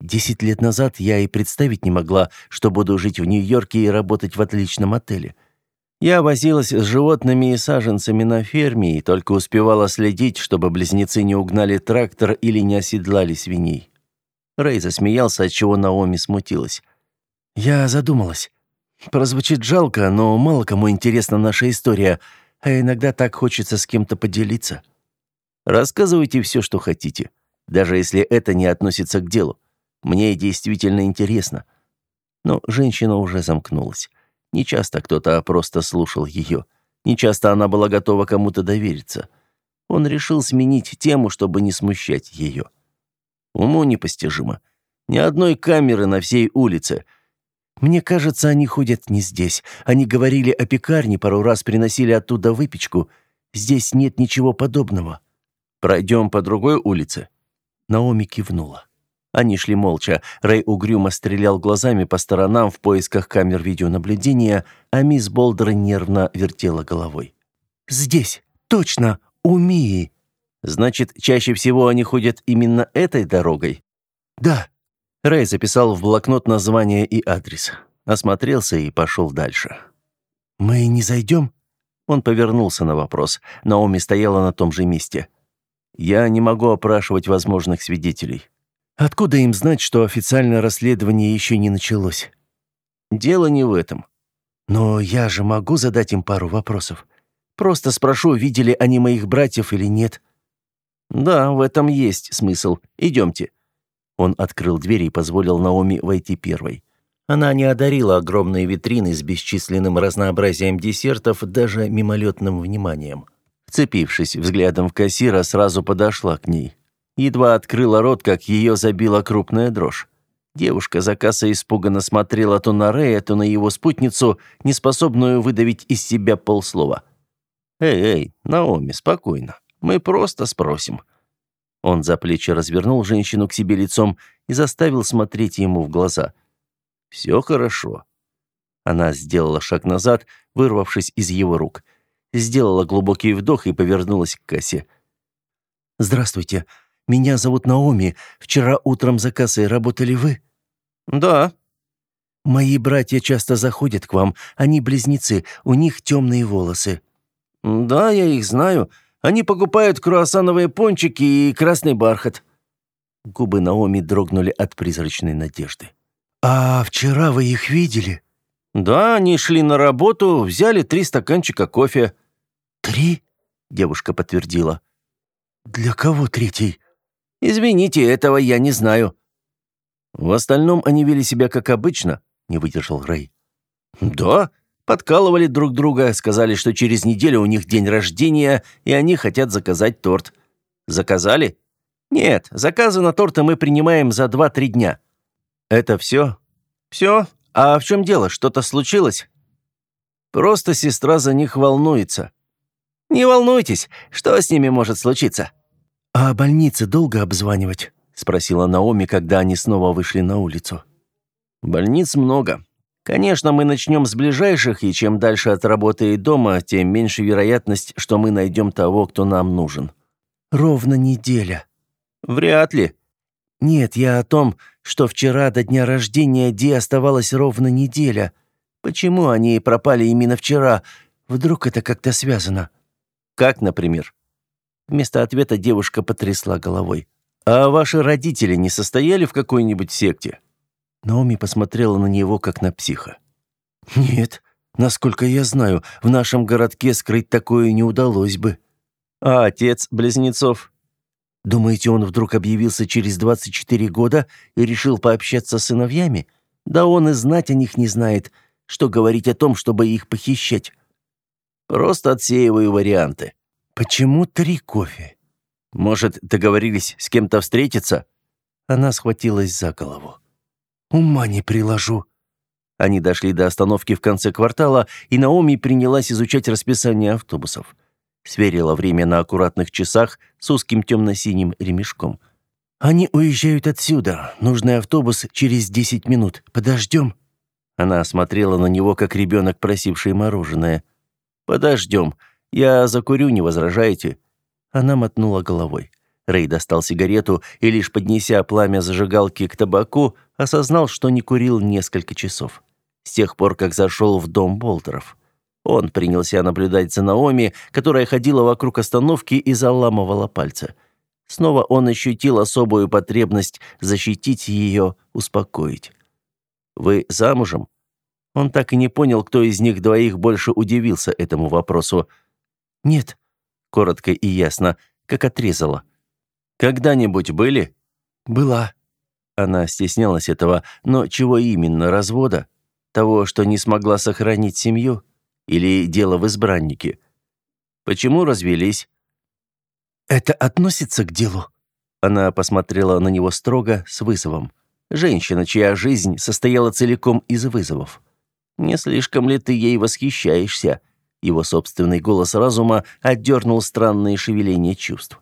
Десять лет назад я и представить не могла, что буду жить в Нью-Йорке и работать в отличном отеле. Я возилась с животными и саженцами на ферме и только успевала следить, чтобы близнецы не угнали трактор или не оседлали свиней. Рэй засмеялся, отчего Наоми смутилась. «Я задумалась. Прозвучит жалко, но мало кому интересна наша история, а иногда так хочется с кем-то поделиться». Рассказывайте все, что хотите, даже если это не относится к делу. Мне действительно интересно». Но женщина уже замкнулась. Не часто кто-то просто слушал ее. Не часто она была готова кому-то довериться. Он решил сменить тему, чтобы не смущать ее. Уму непостижимо. Ни одной камеры на всей улице. Мне кажется, они ходят не здесь. Они говорили о пекарне, пару раз приносили оттуда выпечку. Здесь нет ничего подобного. Пройдем по другой улице?» Наоми кивнула. Они шли молча. Рэй угрюмо стрелял глазами по сторонам в поисках камер видеонаблюдения, а мисс Болдер нервно вертела головой. «Здесь! Точно! У Мии!» «Значит, чаще всего они ходят именно этой дорогой?» «Да». Рэй записал в блокнот название и адрес. Осмотрелся и пошел дальше. «Мы не зайдем?» Он повернулся на вопрос. Наоми стояла на том же месте. «Я не могу опрашивать возможных свидетелей». «Откуда им знать, что официальное расследование еще не началось?» «Дело не в этом». «Но я же могу задать им пару вопросов. Просто спрошу, видели они моих братьев или нет». «Да, в этом есть смысл. Идемте». Он открыл дверь и позволил Наоми войти первой. Она не одарила огромные витрины с бесчисленным разнообразием десертов даже мимолетным вниманием. Вцепившись взглядом в кассира, сразу подошла к ней. Едва открыла рот, как ее забила крупная дрожь. Девушка за кассой испуганно смотрела то на Рэя, то на его спутницу, неспособную выдавить из себя полслова. «Эй, эй, Наоми, спокойно. Мы просто спросим». Он за плечи развернул женщину к себе лицом и заставил смотреть ему в глаза – все хорошо». Она сделала шаг назад, вырвавшись из его рук. Сделала глубокий вдох и повернулась к кассе. «Здравствуйте. Меня зовут Наоми. Вчера утром за кассой работали вы?» «Да». «Мои братья часто заходят к вам. Они близнецы, у них темные волосы». «Да, я их знаю. Они покупают круассановые пончики и красный бархат». Губы Наоми дрогнули от призрачной надежды. «А вчера вы их видели?» «Да, они шли на работу, взяли три стаканчика кофе». «Три?» — девушка подтвердила. «Для кого третий?» «Извините, этого я не знаю». «В остальном они вели себя как обычно», — не выдержал Рэй. «Да, подкалывали друг друга, сказали, что через неделю у них день рождения, и они хотят заказать торт. Заказали? Нет, заказы на торты мы принимаем за два-три дня». «Это все?» «Все? А в чем дело? Что-то случилось?» «Просто сестра за них волнуется». «Не волнуйтесь, что с ними может случиться?» «А больницы долго обзванивать?» — спросила Наоми, когда они снова вышли на улицу. «Больниц много. Конечно, мы начнем с ближайших, и чем дальше от работы и дома, тем меньше вероятность, что мы найдем того, кто нам нужен». «Ровно неделя». «Вряд ли». «Нет, я о том, что вчера до дня рождения Ди оставалась ровно неделя. Почему они пропали именно вчера? Вдруг это как-то связано? Как, например? Вместо ответа девушка потрясла головой. А ваши родители не состояли в какой-нибудь секте? Наоми посмотрела на него как на психа. Нет, насколько я знаю, в нашем городке скрыть такое не удалось бы. А отец близнецов? Думаете, он вдруг объявился через 24 года и решил пообщаться с сыновьями? Да он и знать о них не знает. Что говорить о том, чтобы их похищать? Просто отсеиваю варианты. Почему три кофе? Может, договорились с кем-то встретиться? Она схватилась за голову. Ума не приложу. Они дошли до остановки в конце квартала, и Наоми принялась изучать расписание автобусов сверила время на аккуратных часах с узким темно-синим ремешком. «Они уезжают отсюда. Нужный автобус через десять минут. Подождем?» Она смотрела на него, как ребенок, просивший мороженое. «Подождем. Я закурю, не возражаете?» Она мотнула головой. Рэй достал сигарету и, лишь поднеся пламя зажигалки к табаку, осознал, что не курил несколько часов. С тех пор, как зашел в дом Болтеров. Он принялся наблюдать за Наоми, которая ходила вокруг остановки и заламывала пальцы. Снова он ощутил особую потребность защитить ее, успокоить. «Вы замужем?» Он так и не понял, кто из них двоих больше удивился этому вопросу. «Нет», — коротко и ясно, как отрезала. «Когда-нибудь были?» «Была». Она стеснялась этого, но чего именно, развода? Того, что не смогла сохранить семью? Или дело в избраннике? Почему развелись? Это относится к делу? Она посмотрела на него строго, с вызовом. Женщина, чья жизнь состояла целиком из вызовов. Не слишком ли ты ей восхищаешься? Его собственный голос разума отдернул странные шевеления чувств.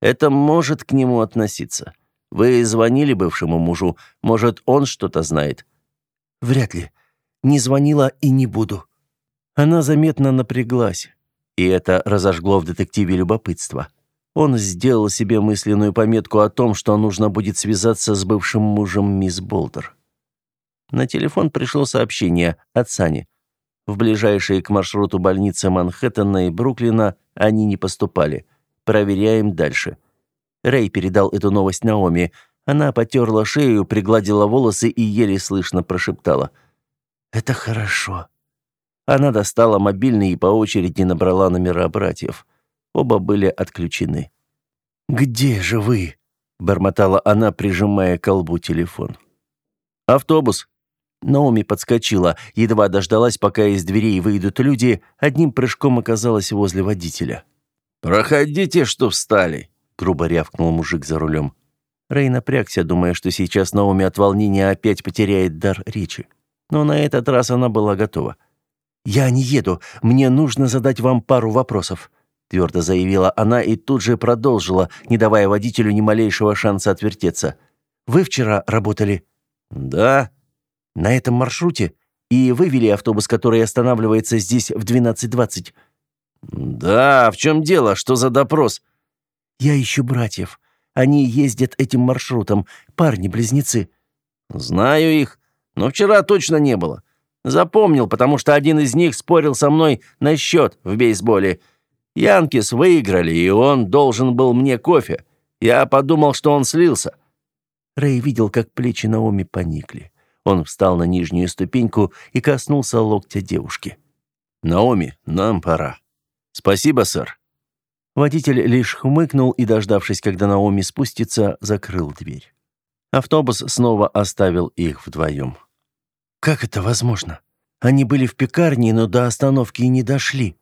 Это может к нему относиться. Вы звонили бывшему мужу? Может, он что-то знает?» «Вряд ли. Не звонила и не буду». Она заметно напряглась, и это разожгло в детективе любопытство. Он сделал себе мысленную пометку о том, что нужно будет связаться с бывшим мужем мисс Болдер. На телефон пришло сообщение от Сани. В ближайшие к маршруту больницы Манхэттена и Бруклина они не поступали. Проверяем дальше. Рэй передал эту новость Наоми. Она потерла шею, пригладила волосы и еле слышно прошептала. «Это хорошо». Она достала мобильный и по очереди набрала номера братьев. Оба были отключены. «Где же вы?» — бормотала она, прижимая к колбу телефон. «Автобус». Наоми подскочила, едва дождалась, пока из дверей выйдут люди, одним прыжком оказалась возле водителя. «Проходите, что встали!» грубо рявкнул мужик за рулем. Рэй напрягся, думая, что сейчас Наоми от волнения опять потеряет дар речи. Но на этот раз она была готова. «Я не еду. Мне нужно задать вам пару вопросов», — твердо заявила она и тут же продолжила, не давая водителю ни малейшего шанса отвертеться. «Вы вчера работали?» «Да». «На этом маршруте? И вывели автобус, который останавливается здесь в 12.20?» «Да, в чем дело? Что за допрос?» Я ищу братьев. Они ездят этим маршрутом, парни-близнецы». «Знаю их, но вчера точно не было. Запомнил, потому что один из них спорил со мной на счет в бейсболе. Янкис выиграли, и он должен был мне кофе. Я подумал, что он слился». Рэй видел, как плечи Наоми поникли. Он встал на нижнюю ступеньку и коснулся локтя девушки. «Наоми, нам пора». «Спасибо, сэр». Водитель лишь хмыкнул и, дождавшись, когда Наоми спустится, закрыл дверь. Автобус снова оставил их вдвоем. «Как это возможно? Они были в пекарне, но до остановки и не дошли».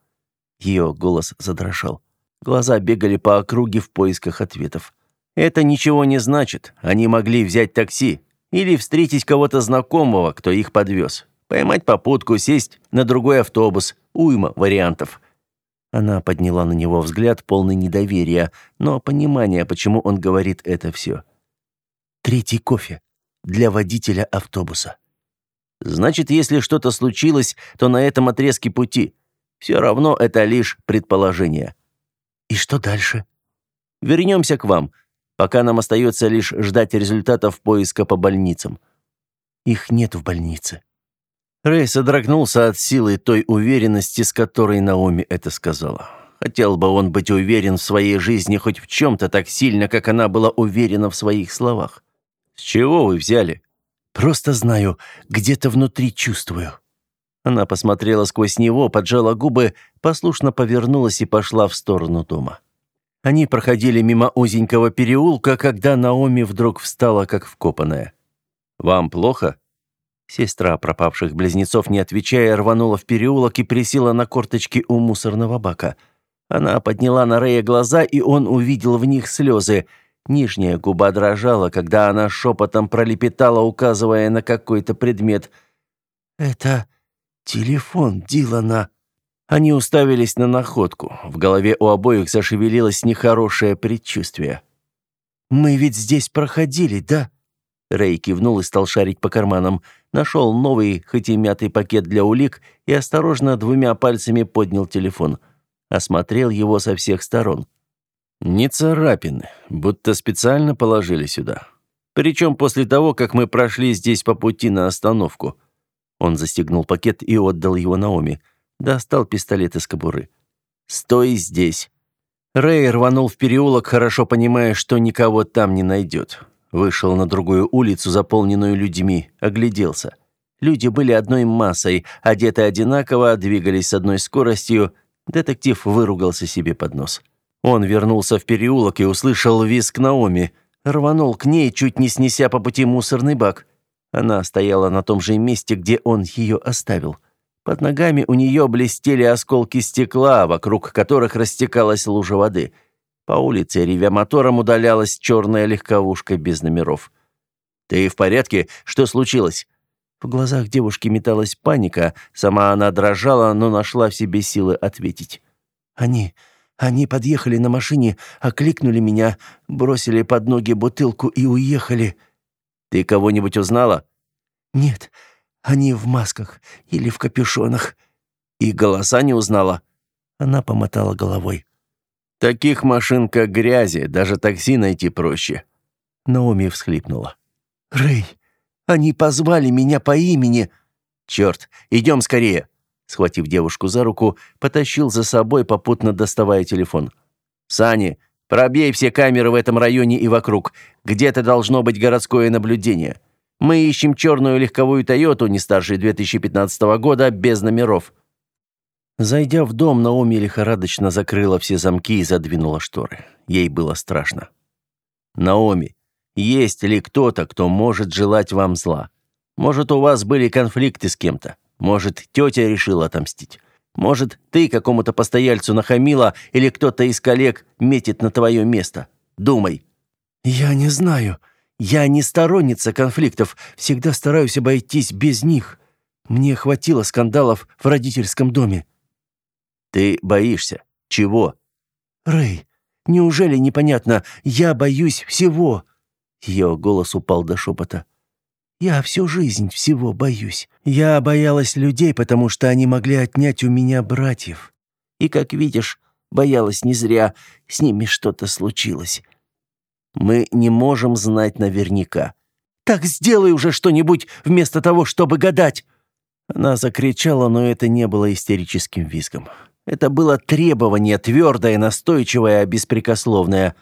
Ее голос задрожал. Глаза бегали по округе в поисках ответов. «Это ничего не значит. Они могли взять такси или встретить кого-то знакомого, кто их подвез. Поймать попутку, сесть на другой автобус. Уйма вариантов. Она подняла на него взгляд, полный недоверия, но понимания, почему он говорит это все. Третий кофе для водителя автобуса. Значит, если что-то случилось, то на этом отрезке пути. Все равно это лишь предположение. И что дальше? Вернемся к вам. Пока нам остается лишь ждать результатов поиска по больницам. Их нет в больнице. Рэй содрогнулся от силы той уверенности, с которой Наоми это сказала. Хотел бы он быть уверен в своей жизни хоть в чем-то так сильно, как она была уверена в своих словах. «С чего вы взяли?» «Просто знаю, где-то внутри чувствую». Она посмотрела сквозь него, поджала губы, послушно повернулась и пошла в сторону дома. Они проходили мимо узенького переулка, когда Наоми вдруг встала, как вкопанная. «Вам плохо?» Сестра пропавших близнецов, не отвечая, рванула в переулок и присела на корточки у мусорного бака. Она подняла на Рэя глаза, и он увидел в них слезы. Нижняя губа дрожала, когда она шепотом пролепетала, указывая на какой-то предмет. «Это телефон Дилана». Они уставились на находку. В голове у обоих зашевелилось нехорошее предчувствие. «Мы ведь здесь проходили, да?» Рэй кивнул и стал шарить по карманам. Нашел новый, хоть и мятый пакет для улик и осторожно двумя пальцами поднял телефон. Осмотрел его со всех сторон. «Не царапины, будто специально положили сюда. Причем после того, как мы прошли здесь по пути на остановку». Он застегнул пакет и отдал его Наоми. Достал пистолет из кобуры. «Стой здесь». Рэй рванул в переулок, хорошо понимая, что никого там не найдет. Вышел на другую улицу, заполненную людьми, огляделся. Люди были одной массой, одеты одинаково, двигались с одной скоростью. Детектив выругался себе под нос. Он вернулся в переулок и услышал визг Наоми. Рванул к ней, чуть не снеся по пути мусорный бак. Она стояла на том же месте, где он ее оставил. Под ногами у нее блестели осколки стекла, вокруг которых растекалась лужа воды – по улице, ревя мотором, удалялась черная легковушка без номеров. «Ты в порядке? Что случилось?» В глазах девушки металась паника. Сама она дрожала, но нашла в себе силы ответить. «Они... Они подъехали на машине, окликнули меня, бросили под ноги бутылку и уехали. Ты кого-нибудь узнала? Нет, они в масках или в капюшонах. И голоса не узнала? Она помотала головой. Таких машин, как грязи, даже такси найти проще. Наоми всхлипнула. Рэй, они позвали меня по имени. Черт, идем скорее. Схватив девушку за руку, потащил за собой, попутно доставая телефон. «Сани, пробей все камеры в этом районе и вокруг. Где-то должно быть городское наблюдение. Мы ищем черную легковую «Тойоту» не старше 2015 года, без номеров». Зайдя в дом, Наоми лихорадочно закрыла все замки и задвинула шторы. Ей было страшно. «Наоми, есть ли кто-то, кто может желать вам зла? Может, у вас были конфликты с кем-то? Может, тетя решила отомстить? Может, ты какому-то постояльцу нахамила или кто-то из коллег метит на твое место? Думай». «Я не знаю. Я не сторонница конфликтов. Всегда стараюсь обойтись без них. Мне хватило скандалов в родительском доме». «Ты боишься? Чего?» «Рэй, неужели непонятно? Я боюсь всего». Ее голос упал до шепота. Я всю жизнь всего боюсь. Я боялась людей, потому что они могли отнять у меня братьев. И, как видишь, боялась не зря. С ними что-то случилось. Мы не можем знать наверняка. Так сделай уже что-нибудь вместо того, чтобы гадать. Она закричала, но это не было истерическим визгом. Это было требование, твердое, настойчивое, беспрекословное.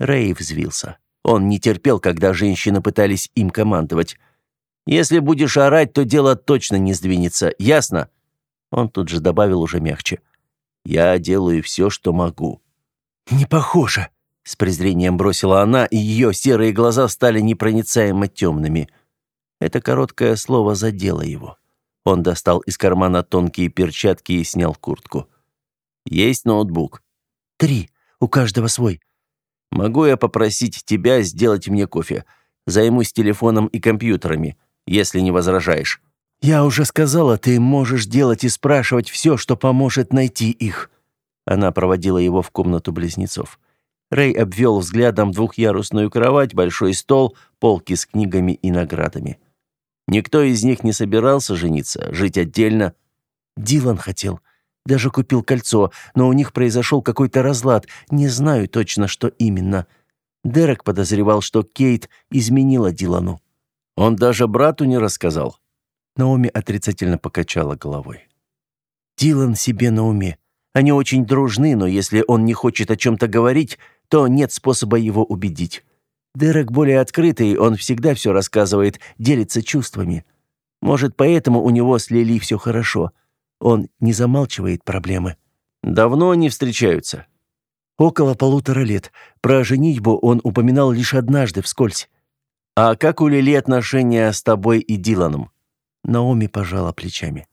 Рэй взвился. Он не терпел, когда женщины пытались им командовать. «Если будешь орать, то дело точно не сдвинется, ясно?» Он тут же добавил уже мягче. «Я делаю все, что могу». «Не похоже», — с презрением бросила она, и ее серые глаза стали непроницаемо темными. Это короткое слово задело его. Он достал из кармана тонкие перчатки и снял куртку. «Есть ноутбук?» «Три. У каждого свой. Могу я попросить тебя сделать мне кофе? Займусь телефоном и компьютерами, если не возражаешь». «Я уже сказала, ты можешь делать и спрашивать все, что поможет найти их». Она проводила его в комнату близнецов. Рэй обвел взглядом двухъярусную кровать, большой стол, полки с книгами и наградами. Никто из них не собирался жениться, жить отдельно. Дилан хотел. Даже купил кольцо, но у них произошел какой-то разлад, не знаю точно, что именно. Дерек подозревал, что Кейт изменила Дилану. Он даже брату не рассказал. Наоми отрицательно покачала головой. Дилан себе на уме. Они очень дружны, но если он не хочет о чем-то говорить, то нет способа его убедить. Дерек более открытый, он всегда все рассказывает, делится чувствами. Может, поэтому у него с Лили все хорошо — он не замалчивает проблемы. Давно они встречаются? Около полутора лет. Про женитьбу он упоминал лишь однажды вскользь. А как у Лили отношения с тобой и Диланом? Наоми пожала плечами.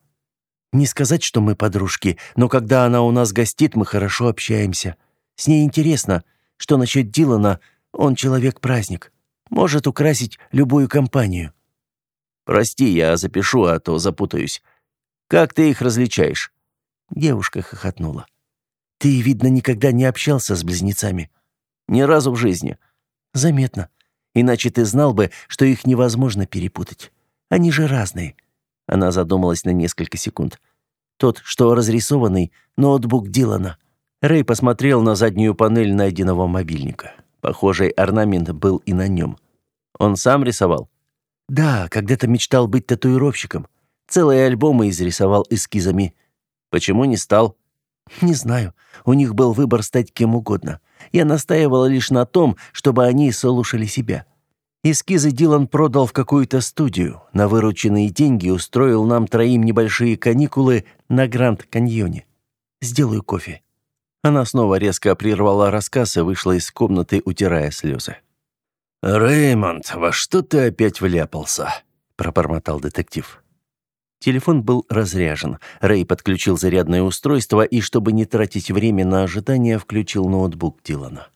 Не сказать, что мы подружки, но когда она у нас гостит, мы хорошо общаемся. С ней интересно, что насчет Дилана, он человек-праздник. Может украсить любую компанию. Прости, я запишу, а то запутаюсь. Как ты их различаешь?» Девушка хохотнула. «Ты, видно, никогда не общался с близнецами?» «Ни разу в жизни». «Заметно. Иначе ты знал бы, что их невозможно перепутать. Они же разные». Она задумалась на несколько секунд. «Тот, что разрисованный, ноутбук Дилана». Рэй посмотрел на заднюю панель найденного мобильника. Похожий орнамент был и на нем. Он сам рисовал? «Да, когда-то мечтал быть татуировщиком. Целые альбомы изрисовал эскизами. Почему не стал? Не знаю. У них был выбор стать кем угодно. Я настаивала лишь на том, чтобы они слушали себя. Эскизы Дилан продал в какую-то студию. На вырученные деньги устроил нам троим небольшие каникулы на Гранд-каньоне. Сделаю кофе. Она снова резко прервала рассказ и вышла из комнаты, утирая слезы. «Рэймонд, во что ты опять вляпался?» – пробормотал детектив. Телефон был разряжен. Рэй подключил зарядное устройство и, чтобы не тратить время на ожидание, включил ноутбук Дилана.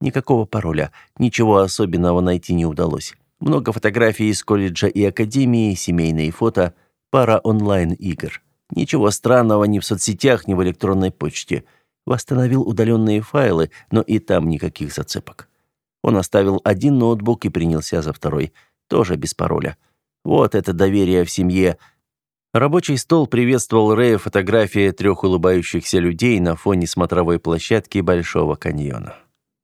Никакого пароля, ничего особенного найти не удалось. Много фотографий из колледжа и академии, семейные фото, пара онлайн-игр. Ничего странного ни в соцсетях, ни в электронной почте. Восстановил удаленные файлы, но и там никаких зацепок. Он оставил один ноутбук и принялся за второй, тоже без пароля. Вот это доверие в семье. Рабочий стол приветствовал Рэя фотографии трех улыбающихся людей на фоне смотровой площадки Большого каньона.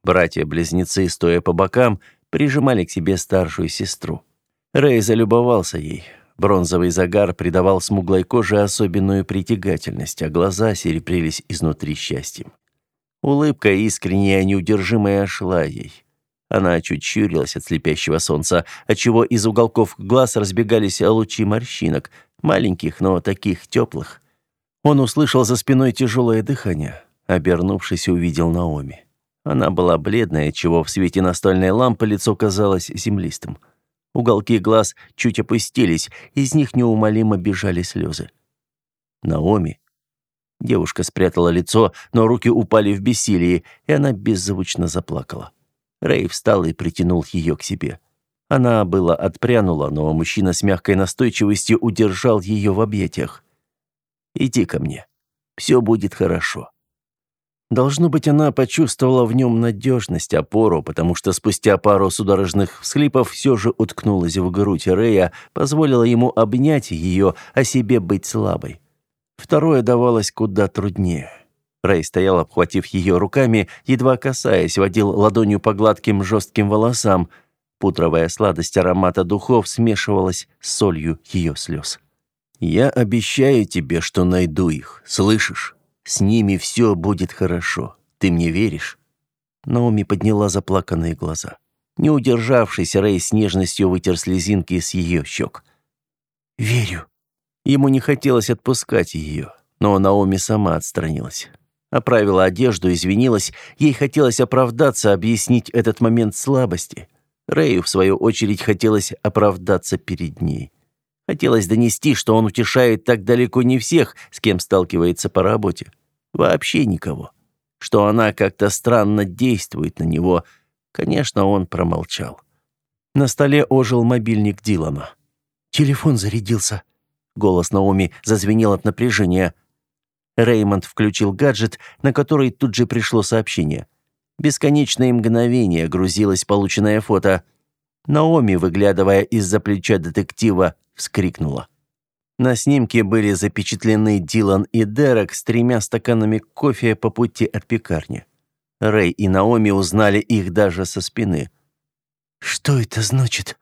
Братья-близнецы, стоя по бокам, прижимали к себе старшую сестру. Рэй залюбовался ей. Бронзовый загар придавал смуглой коже особенную притягательность, а глаза серебрились изнутри счастьем. Улыбка искренняя, неудержимая шла ей. Она чуть щурилась от слепящего солнца, отчего из уголков глаз разбегались лучи морщинок, маленьких, но таких теплых. Он услышал за спиной тяжелое дыхание. Обернувшись, увидел Наоми. Она была бледная, чего в свете настольной лампы лицо казалось землистым. Уголки глаз чуть опустились, из них неумолимо бежали слезы. «Наоми?» Девушка спрятала лицо, но руки упали в бессилии, и она беззвучно заплакала. Рэй встал и притянул ее к себе. Она было отпрянула, но мужчина с мягкой настойчивостью удержал ее в объятиях. «Иди ко мне. Все будет хорошо». Должно быть, она почувствовала в нем надежность, опору, потому что спустя пару судорожных всхлипов все же уткнулась в грудь Рэя, позволила ему обнять ее, а себе быть слабой. Второе давалось куда труднее. Рэй стоял, обхватив ее руками, едва касаясь, водил ладонью по гладким жестким волосам. Путровая сладость аромата духов смешивалась с солью ее слез. «Я обещаю тебе, что найду их, слышишь?» С ними все будет хорошо. Ты мне веришь?» Наоми подняла заплаканные глаза. Не удержавшись, Рэй с нежностью вытер слезинки с ее щек. «Верю». Ему не хотелось отпускать ее, но Наоми сама отстранилась. Оправила одежду, извинилась. Ей хотелось оправдаться, объяснить этот момент слабости. Рэю, в свою очередь, хотелось оправдаться перед ней. Хотелось донести, что он утешает так далеко не всех, с кем сталкивается по работе. Вообще никого. Что она как-то странно действует на него. Конечно, он промолчал. На столе ожил мобильник Дилана. «Телефон зарядился». Голос Наоми зазвенел от напряжения. Реймонд включил гаджет, на который тут же пришло сообщение. Бесконечные мгновения грузилось полученное фото. Наоми, выглядывая из-за плеча детектива, вскрикнула. На снимке были запечатлены Дилан и Дерек с тремя стаканами кофе по пути от пекарни. Рэй и Наоми узнали их даже со спины. «Что это значит?»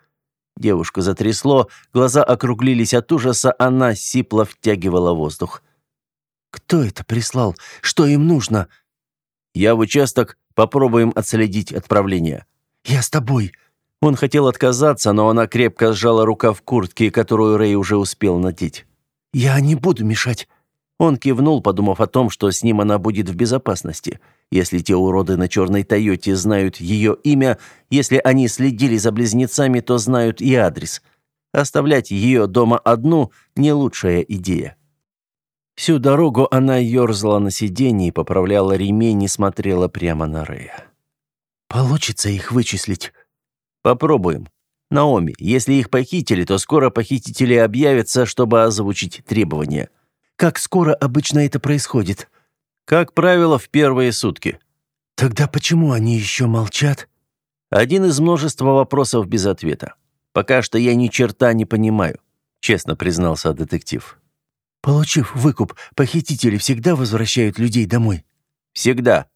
Девушку затрясло, глаза округлились от ужаса, она сипло втягивала воздух. «Кто это прислал? Что им нужно?» «Я в участок, попробуем отследить отправление». «Я с тобой. Он хотел отказаться, но она крепко сжала рукав куртки, которую Рэй уже успел надеть. «Я не буду мешать». Он кивнул, подумав о том, что с ним она будет в безопасности. Если те уроды на черной «Тойоте» знают ее имя, если они следили за близнецами, то знают и адрес. Оставлять ее дома одну – не лучшая идея. Всю дорогу она ерзала на сиденье, поправляла ремень и смотрела прямо на Рэя. «Получится их вычислить», Попробуем. Наоми, если их похитили, то скоро похитители объявятся, чтобы озвучить требования. Как скоро обычно это происходит? Как правило, в первые сутки. Тогда почему они еще молчат? Один из множества вопросов без ответа. Пока что я ни черта не понимаю, честно признался детектив. Получив выкуп, похитители всегда возвращают людей домой. Всегда.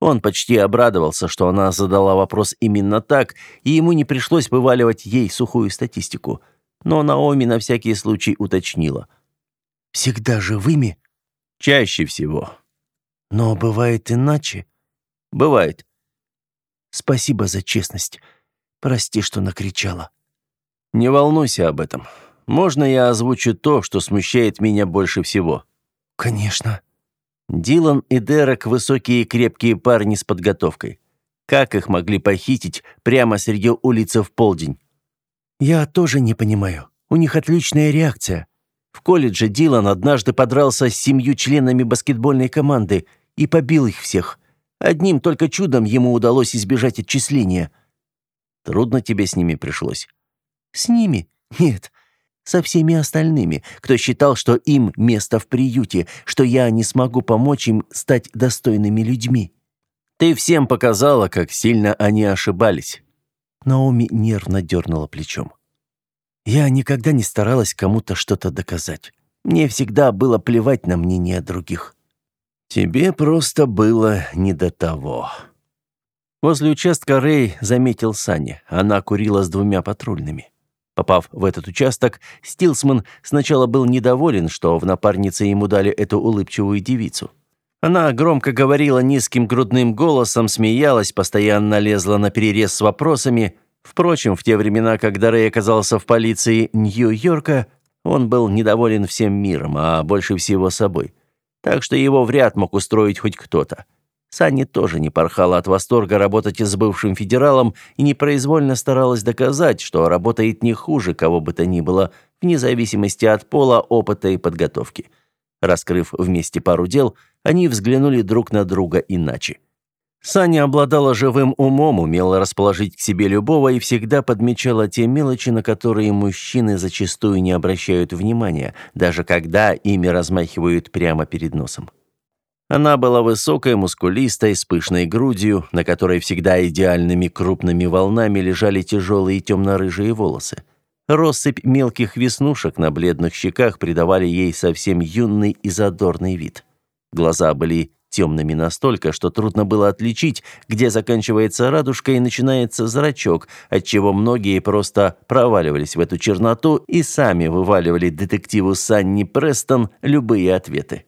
Он почти обрадовался, что она задала вопрос именно так, и ему не пришлось вываливать ей сухую статистику. Но Наоми на всякий случай уточнила. «Всегда живыми?» «Чаще всего». «Но бывает иначе?» «Бывает». «Спасибо за честность. Прости, что накричала». «Не волнуйся об этом. Можно я озвучу то, что смущает меня больше всего?» «Конечно». Дилан и Дерек – высокие и крепкие парни с подготовкой. Как их могли похитить прямо среди улицы в полдень? Я тоже не понимаю. У них отличная реакция. В колледже Дилан однажды подрался с семью членами баскетбольной команды и побил их всех. Одним только чудом ему удалось избежать отчисления. Трудно тебе с ними пришлось? С ними? Нет. Со всеми остальными, кто считал, что им место в приюте, что я не смогу помочь им стать достойными людьми. Ты всем показала, как сильно они ошибались. Наоми нервно дернула плечом. Я никогда не старалась кому-то что-то доказать. Мне всегда было плевать на мнение других. Тебе просто было не до того. Возле участка Рэй заметил Сани. Она курила с двумя патрульными. Попав в этот участок, Стилсман сначала был недоволен, что в напарнице ему дали эту улыбчивую девицу. Она громко говорила низким грудным голосом, смеялась, постоянно лезла на перерез с вопросами. Впрочем, в те времена, когда Рэй оказался в полиции Нью-Йорка, он был недоволен всем миром, а больше всего собой. Так что его вряд мог устроить хоть кто-то. Санни тоже не порхала от восторга работать с бывшим федералом и непроизвольно старалась доказать, что работает не хуже кого бы то ни было, вне зависимости от пола, опыта и подготовки. Раскрыв вместе пару дел, они взглянули друг на друга иначе. Саня обладала живым умом, умела расположить к себе любого и всегда подмечала те мелочи, на которые мужчины зачастую не обращают внимания, даже когда ими размахивают прямо перед носом. Она была высокой, мускулистой, с пышной грудью, на которой всегда идеальными крупными волнами лежали тяжелые темно-рыжие волосы. Россыпь мелких веснушек на бледных щеках придавали ей совсем юный и задорный вид. Глаза были темными настолько, что трудно было отличить, где заканчивается радужка и начинается зрачок, отчего многие просто проваливались в эту черноту и сами вываливали детективу Санни Престон любые ответы.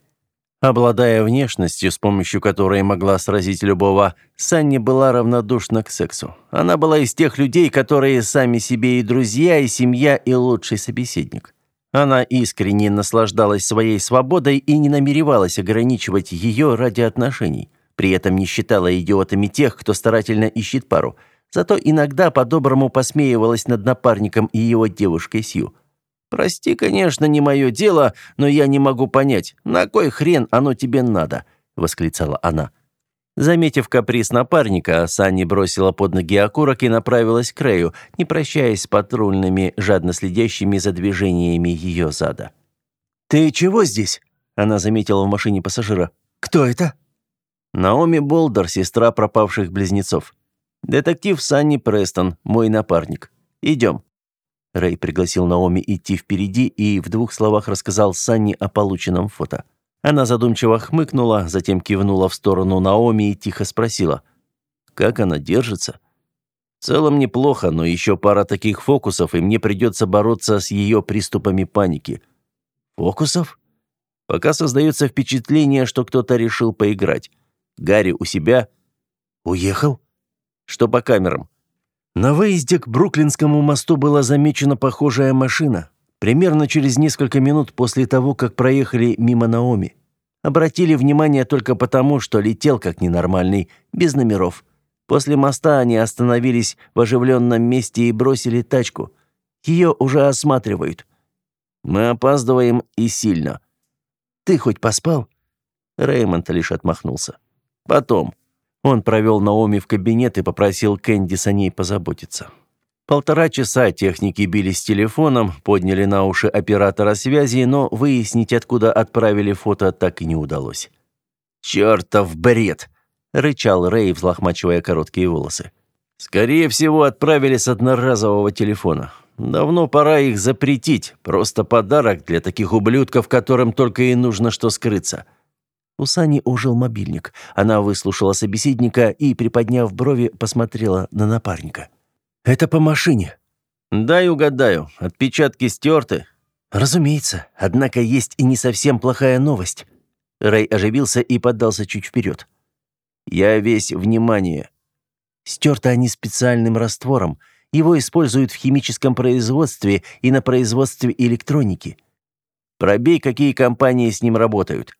Обладая внешностью, с помощью которой могла сразить любого, Санни была равнодушна к сексу. Она была из тех людей, которые сами себе и друзья, и семья, и лучший собеседник. Она искренне наслаждалась своей свободой и не намеревалась ограничивать ее ради отношений. При этом не считала идиотами тех, кто старательно ищет пару. Зато иногда по-доброму посмеивалась над напарником и его девушкой Сью. «Прости, конечно, не мое дело, но я не могу понять, на кой хрен оно тебе надо?» — восклицала она. Заметив каприз напарника, Санни бросила под ноги окурок и направилась к Рэю, не прощаясь с патрульными, жадно следящими за движениями ее зада. «Ты чего здесь?» — она заметила в машине пассажира. «Кто это?» «Наоми Болдер, сестра пропавших близнецов. Детектив Санни Престон, мой напарник. Идем». Рэй пригласил Наоми идти впереди и в двух словах рассказал Санни о полученном фото. Она задумчиво хмыкнула, затем кивнула в сторону Наоми и тихо спросила: "Как она держится?" В целом неплохо, но еще пара таких фокусов, и мне придется бороться с ее приступами паники. Фокусов? Пока создается впечатление, что кто-то решил поиграть. Гарри у себя. Уехал? Что по камерам? На выезде к Бруклинскому мосту была замечена похожая машина. Примерно через несколько минут после того, как проехали мимо Наоми. Обратили внимание только потому, что летел как ненормальный, без номеров. После моста они остановились в оживленном месте и бросили тачку. Ее уже осматривают. Мы опаздываем и сильно. Ты хоть поспал? Реймонд лишь отмахнулся. Потом. Он провел Наоми в кабинет и попросил Кэндис о ней позаботиться. Полтора часа техники бились с телефоном, подняли на уши оператора связи, но выяснить, откуда отправили фото, так и не удалось. «Чертов бред!» — рычал Рэй, взлохмачивая короткие волосы. «Скорее всего, отправили с одноразового телефона. Давно пора их запретить. Просто подарок для таких ублюдков, которым только и нужно что скрыться». У Сани ужил мобильник. Она выслушала собеседника и, приподняв брови, посмотрела на напарника. «Это по машине». «Дай угадаю. Отпечатки стерты?» «Разумеется. Однако есть и не совсем плохая новость». Рэй оживился и поддался чуть вперед. «Я весь внимание». Стерты они специальным раствором. Его используют в химическом производстве и на производстве электроники. Пробей, какие компании с ним работают.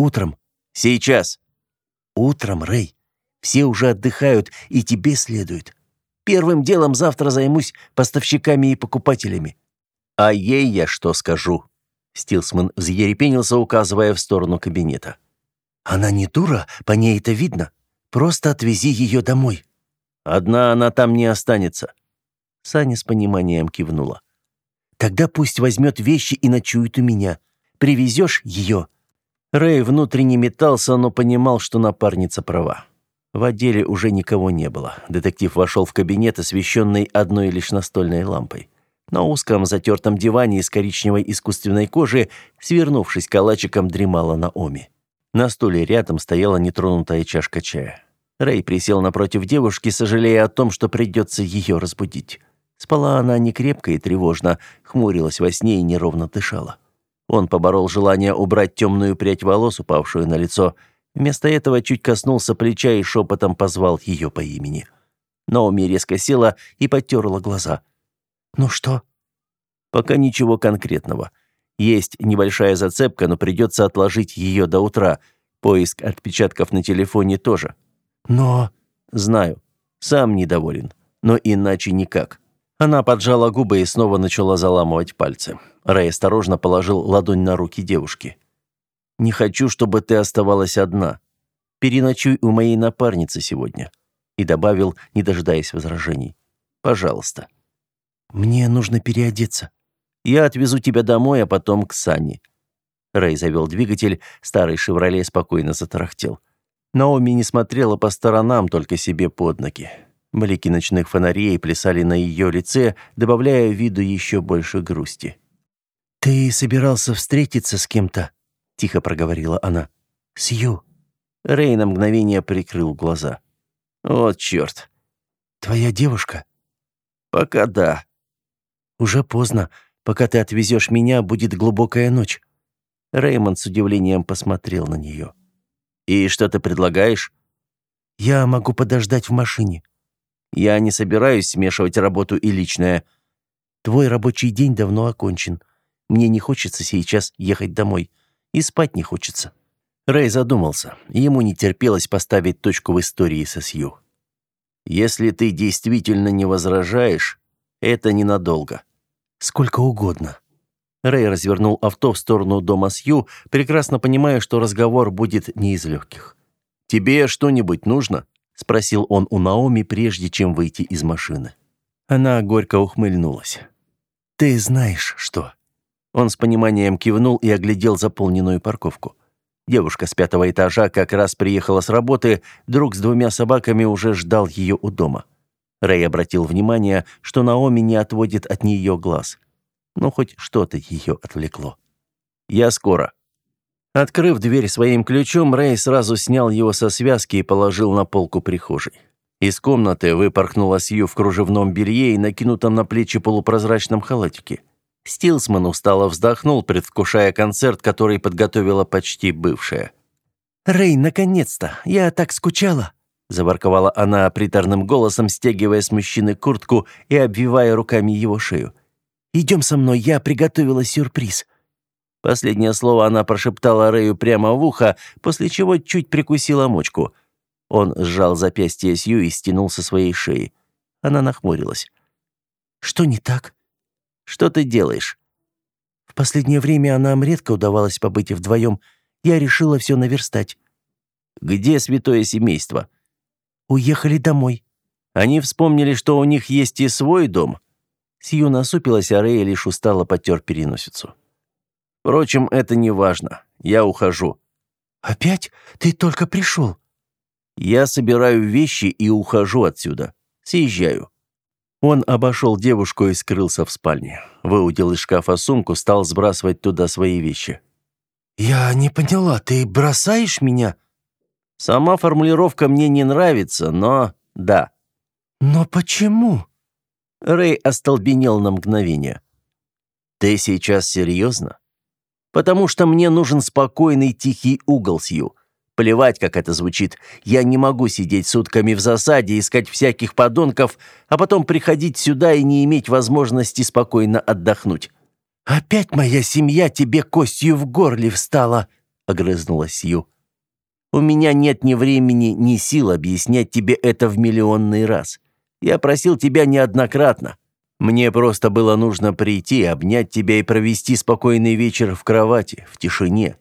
Утром. Сейчас. Утром, Рэй. Все уже отдыхают, и тебе следует. Первым делом завтра займусь поставщиками и покупателями. А ей я что скажу? Стилсман взъерепенился, указывая в сторону кабинета. Она не дура, по ней это видно. Просто отвези ее домой. Одна она там не останется. Саня с пониманием кивнула. Тогда пусть возьмет вещи и ночует у меня. Привезешь ее?» Рэй внутренне метался, но понимал, что напарница права. В отделе уже никого не было. Детектив вошел в кабинет, освещенный одной лишь настольной лампой. На узком затертом диване из коричневой искусственной кожи, свернувшись калачиком, дремала Наоми. На стуле рядом стояла нетронутая чашка чая. Рэй присел напротив девушки, сожалея о том, что придется ее разбудить. Спала она не крепко и тревожно, хмурилась во сне и неровно дышала. Он поборол желание убрать темную прядь волос, упавшую на лицо, — Вместо этого чуть коснулся плеча и шепотом позвал ее по имени. Наоми резко села и потерла глаза. «Ну что?» «Пока ничего конкретного. Есть небольшая зацепка, но придется отложить ее до утра. Поиск отпечатков на телефоне тоже». «Но...» «Знаю. Сам недоволен. Но иначе никак». Она поджала губы и снова начала заламывать пальцы. Рэй осторожно положил ладонь на руки девушки. Не хочу, чтобы ты оставалась одна. Переночуй у моей напарницы сегодня». И добавил, не дожидаясь возражений. «Пожалуйста». «Мне нужно переодеться». «Я отвезу тебя домой, а потом к Сане». Рэй завел двигатель, старый «Шевроле» спокойно затарахтел. Наоми не смотрела по сторонам, только себе под ноги. Блики ночных фонарей плясали на ее лице, добавляя виду еще больше грусти. «Ты собирался встретиться с кем-то?» тихо проговорила она. Сью. Рей на мгновение прикрыл глаза. Вот черт. Твоя девушка? Пока да. Уже поздно. Пока ты отвезешь меня, будет глубокая ночь. Реймонд с удивлением посмотрел на нее. «И что ты предлагаешь?» «Я могу подождать в машине». «Я не собираюсь смешивать работу и личное». «Твой рабочий день давно окончен. Мне не хочется сейчас ехать домой и спать не хочется». Рэй задумался. Ему не терпелось поставить точку в истории со Сью. «Если ты действительно не возражаешь, это ненадолго». «Сколько угодно». Рэй развернул авто в сторону дома Сью, прекрасно понимая, что разговор будет не из легких. «Тебе что-нибудь нужно?» — спросил он у Наоми, прежде чем выйти из машины. Она горько ухмыльнулась. «Ты знаешь, что?» Он с пониманием кивнул и оглядел заполненную парковку. Девушка с пятого этажа как раз приехала с работы, друг с двумя собаками уже ждал ее у дома. Рэй обратил внимание, что Наоми не отводит от нее глаз. Но хоть что-то ее отвлекло. «Я скоро». Открыв дверь своим ключом, Рэй сразу снял его со связки и положил на полку прихожей. Из комнаты выпорхнула Сью в кружевном белье и накинутом на плечи полупрозрачном халатике. Стилсман устало вздохнул, предвкушая концерт, который подготовила почти бывшая. «Рэй, наконец-то! Я так скучала!» Заворковала она приторным голосом, стягивая с мужчины куртку и обвивая руками его шею. «Идем со мной, я приготовила сюрприз». Последнее слово она прошептала Рэю прямо в ухо, после чего чуть прикусила мочку. Он сжал запястье Сью и стянул со своей шеи. Она нахмурилась. «Что не так?» Что ты делаешь?» «В последнее время нам редко удавалось побыть вдвоем. Я решила все наверстать». «Где святое семейство?» «Уехали домой». «Они вспомнили, что у них есть и свой дом?» Сью насупилась, а Рэй лишь устало потер переносицу. «Впрочем, это не важно. Я ухожу». «Опять? Ты только пришел?» «Я собираю вещи и ухожу отсюда. Съезжаю». Он обошел девушку и скрылся в спальне. Выудил из шкафа сумку, стал сбрасывать туда свои вещи. «Я не поняла, ты бросаешь меня?» «Сама формулировка мне не нравится, но да». «Но почему?» Рэй остолбенел на мгновение. «Ты сейчас серьезно?» «Потому что мне нужен спокойный тихий угол, Сью. Плевать, как это звучит. Я не могу сидеть сутками в засаде, искать всяких подонков, а потом приходить сюда и не иметь возможности спокойно отдохнуть. «Опять моя семья тебе костью в горле встала», — огрызнулась Сью. «У меня нет ни времени, ни сил объяснять тебе это в миллионный раз. Я просил тебя неоднократно. Мне просто было нужно прийти, обнять тебя и провести спокойный вечер в кровати, в тишине.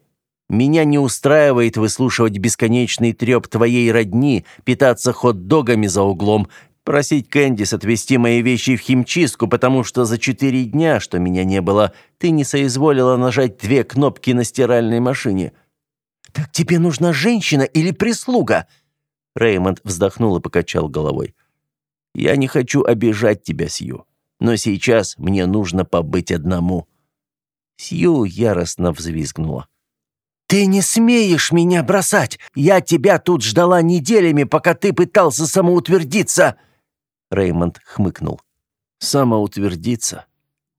Меня не устраивает выслушивать бесконечный треп твоей родни, питаться хот-догами за углом, Просить Кэндис отвезти мои вещи в химчистку, потому что за четыре дня, что меня не было, ты не соизволила нажать две кнопки на стиральной машине». «Так тебе нужна женщина или прислуга?» Реймонд вздохнул и покачал головой. «Я не хочу обижать тебя, Сью, но сейчас мне нужно побыть одному». Сью яростно взвизгнула. «Ты не смеешь меня бросать! Я тебя тут ждала неделями, пока ты пытался самоутвердиться!» Реймонд хмыкнул. «Самоутвердиться?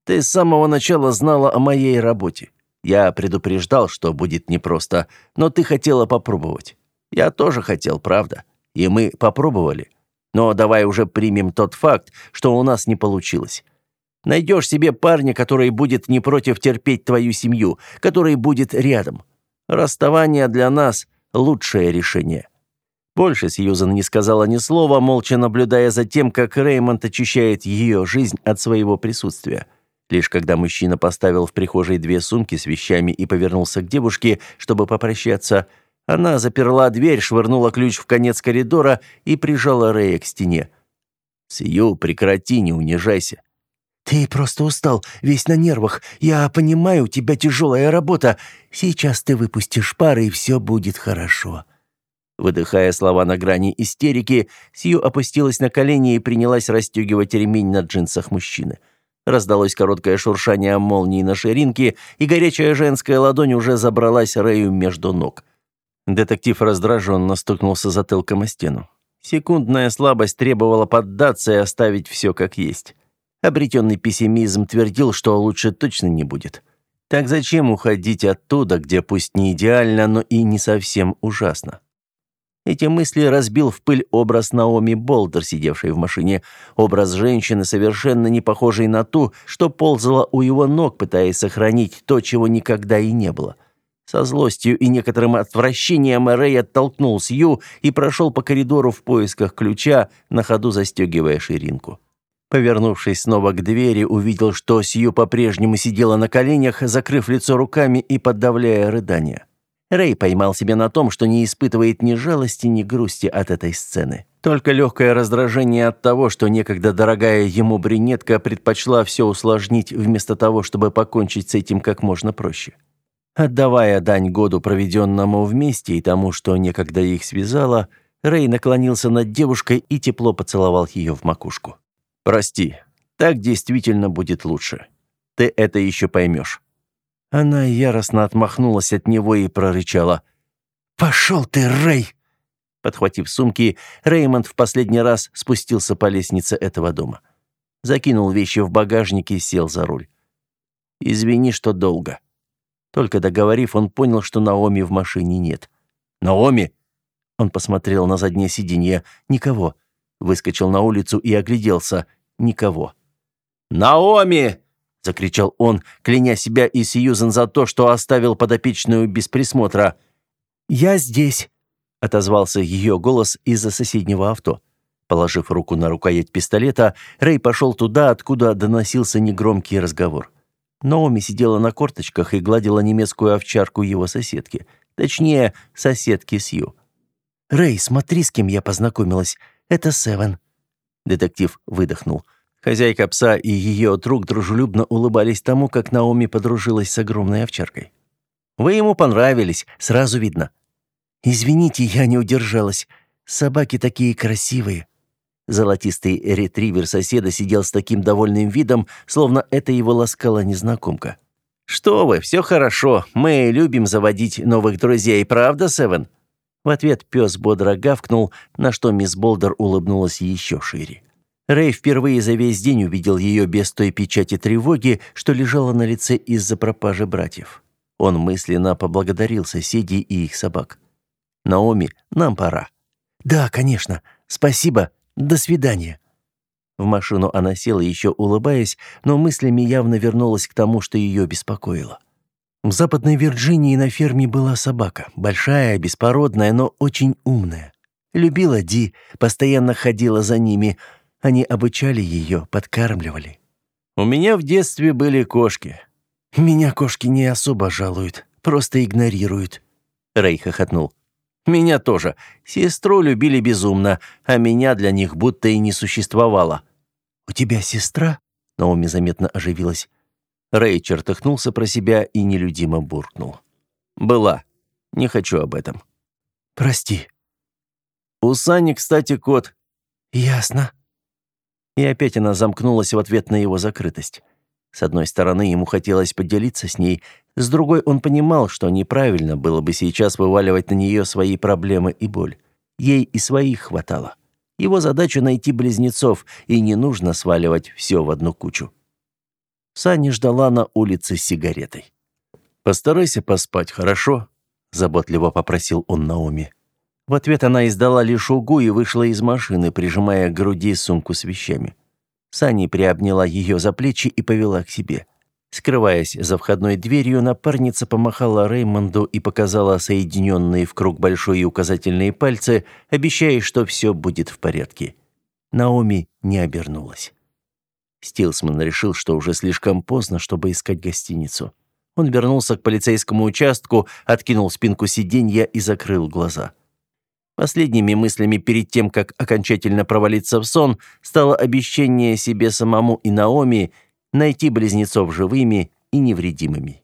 Ты с самого начала знала о моей работе. Я предупреждал, что будет непросто, но ты хотела попробовать. Я тоже хотел, правда. И мы попробовали. Но давай уже примем тот факт, что у нас не получилось. Найдешь себе парня, который будет не против терпеть твою семью, который будет рядом. Расставание для нас – лучшее решение». Больше Сьюзан не сказала ни слова, молча наблюдая за тем, как Реймонд очищает ее жизнь от своего присутствия. Лишь когда мужчина поставил в прихожей две сумки с вещами и повернулся к девушке, чтобы попрощаться, она заперла дверь, швырнула ключ в конец коридора и прижала Рэя к стене. «Сью, прекрати, не унижайся. «Ты просто устал, весь на нервах. Я понимаю, у тебя тяжелая работа. Сейчас ты выпустишь пары, и все будет хорошо». Выдыхая слова на грани истерики, Сью опустилась на колени и принялась расстегивать ремень на джинсах мужчины. Раздалось короткое шуршание молнии на ширинке, и горячая женская ладонь уже забралась Рэю между ног. Детектив раздраженно стукнулся затылком о стену. Секундная слабость требовала поддаться и оставить все как есть. Обретенный пессимизм твердил, что лучше точно не будет. Так зачем уходить оттуда, где пусть не идеально, но и не совсем ужасно? Эти мысли разбил в пыль образ Наоми Болдер, сидевшей в машине, образ женщины, совершенно не похожей на ту, что ползала у его ног, пытаясь сохранить то, чего никогда и не было. Со злостью и некоторым отвращением Рэй оттолкнул Сью и прошел по коридору в поисках ключа, на ходу застегивая ширинку. Повернувшись снова к двери, увидел, что Сью по-прежнему сидела на коленях, закрыв лицо руками и подавляя рыдания. Рэй поймал себя на том, что не испытывает ни жалости, ни грусти от этой сцены. Только легкое раздражение от того, что некогда дорогая ему брюнетка предпочла все усложнить вместо того, чтобы покончить с этим как можно проще. Отдавая дань году, проведенному вместе, и тому, что некогда их связало, Рэй наклонился над девушкой и тепло поцеловал ее в макушку. Прости, так действительно будет лучше. Ты это еще поймешь». Она яростно отмахнулась от него и прорычала. «Пошел ты, Рэй!» Подхватив сумки, Реймонд в последний раз спустился по лестнице этого дома. Закинул вещи в багажник и сел за руль. «Извини, что долго». Только договорив, он понял, что Наоми в машине нет. «Наоми!» Он посмотрел на заднее сиденье. «Никого. Выскочил на улицу и огляделся. Никого. «Наоми!» — закричал он, кляня себя и Сьюзен за то, что оставил подопечную без присмотра. «Я здесь», — отозвался ее голос из-за соседнего авто. Положив руку на рукоять пистолета, Рэй пошел туда, откуда доносился негромкий разговор. Наоми сидела на корточках и гладила немецкую овчарку его соседки. Точнее, соседки Сью. «Рэй, смотри, с кем я познакомилась. Это Севен». Детектив выдохнул. Хозяйка пса и ее друг дружелюбно улыбались тому, как Наоми подружилась с огромной овчаркой. «Вы ему понравились, сразу видно». «Извините, я не удержалась. Собаки такие красивые». Золотистый ретривер соседа сидел с таким довольным видом, словно это его ласкала незнакомка. «Что вы, все хорошо. Мы любим заводить новых друзей, правда, Севен?» В ответ пес бодро гавкнул, на что мисс Болдер улыбнулась еще шире. Рэй впервые за весь день увидел ее без той печати тревоги, что лежала на лице из-за пропажи братьев. Он мысленно поблагодарил соседей и их собак. «Наоми, нам пора». «Да, конечно. Спасибо. До свидания». В машину она села, еще улыбаясь, но мыслями явно вернулась к тому, что ее беспокоило. В Западной Вирджинии на ферме была собака, большая, беспородная, но очень умная. Любила Ди, постоянно ходила за ними. Они обучали ее, подкармливали. У меня в детстве были кошки. Меня кошки не особо жалуют, просто игнорируют. Рэй хохотнул. Меня тоже. Сестру любили безумно, а меня для них будто и не существовало. У тебя сестра? Наоми заметно оживилась. Рэй чертыхнулся про себя и нелюдимо буркнул. Была. Не хочу об этом. Прости. У Сани, кстати, кот. Ясно. И опять она замкнулась в ответ на его закрытость. С одной стороны, ему хотелось поделиться с ней, с другой он понимал, что неправильно было бы сейчас вываливать на нее свои проблемы и боль. Ей и своих хватало. Его задача найти близнецов, и не нужно сваливать все в одну кучу. Сани ждала на улице с сигаретой. «Постарайся поспать, хорошо?» – заботливо попросил он Наоми. В ответ она издала лишь угу и вышла из машины, прижимая к груди сумку с вещами. Сани приобняла ее за плечи и повела к себе. Скрываясь за входной дверью, напарница помахала Реймонду и показала соединенные в круг большой и указательные пальцы, обещая, что все будет в порядке. Наоми не обернулась. Стилсман решил, что уже слишком поздно, чтобы искать гостиницу. Он вернулся к полицейскому участку, откинул спинку сиденья и закрыл глаза. Последними мыслями перед тем, как окончательно провалиться в сон, стало обещание себе самому и Наоми найти близнецов живыми и невредимыми.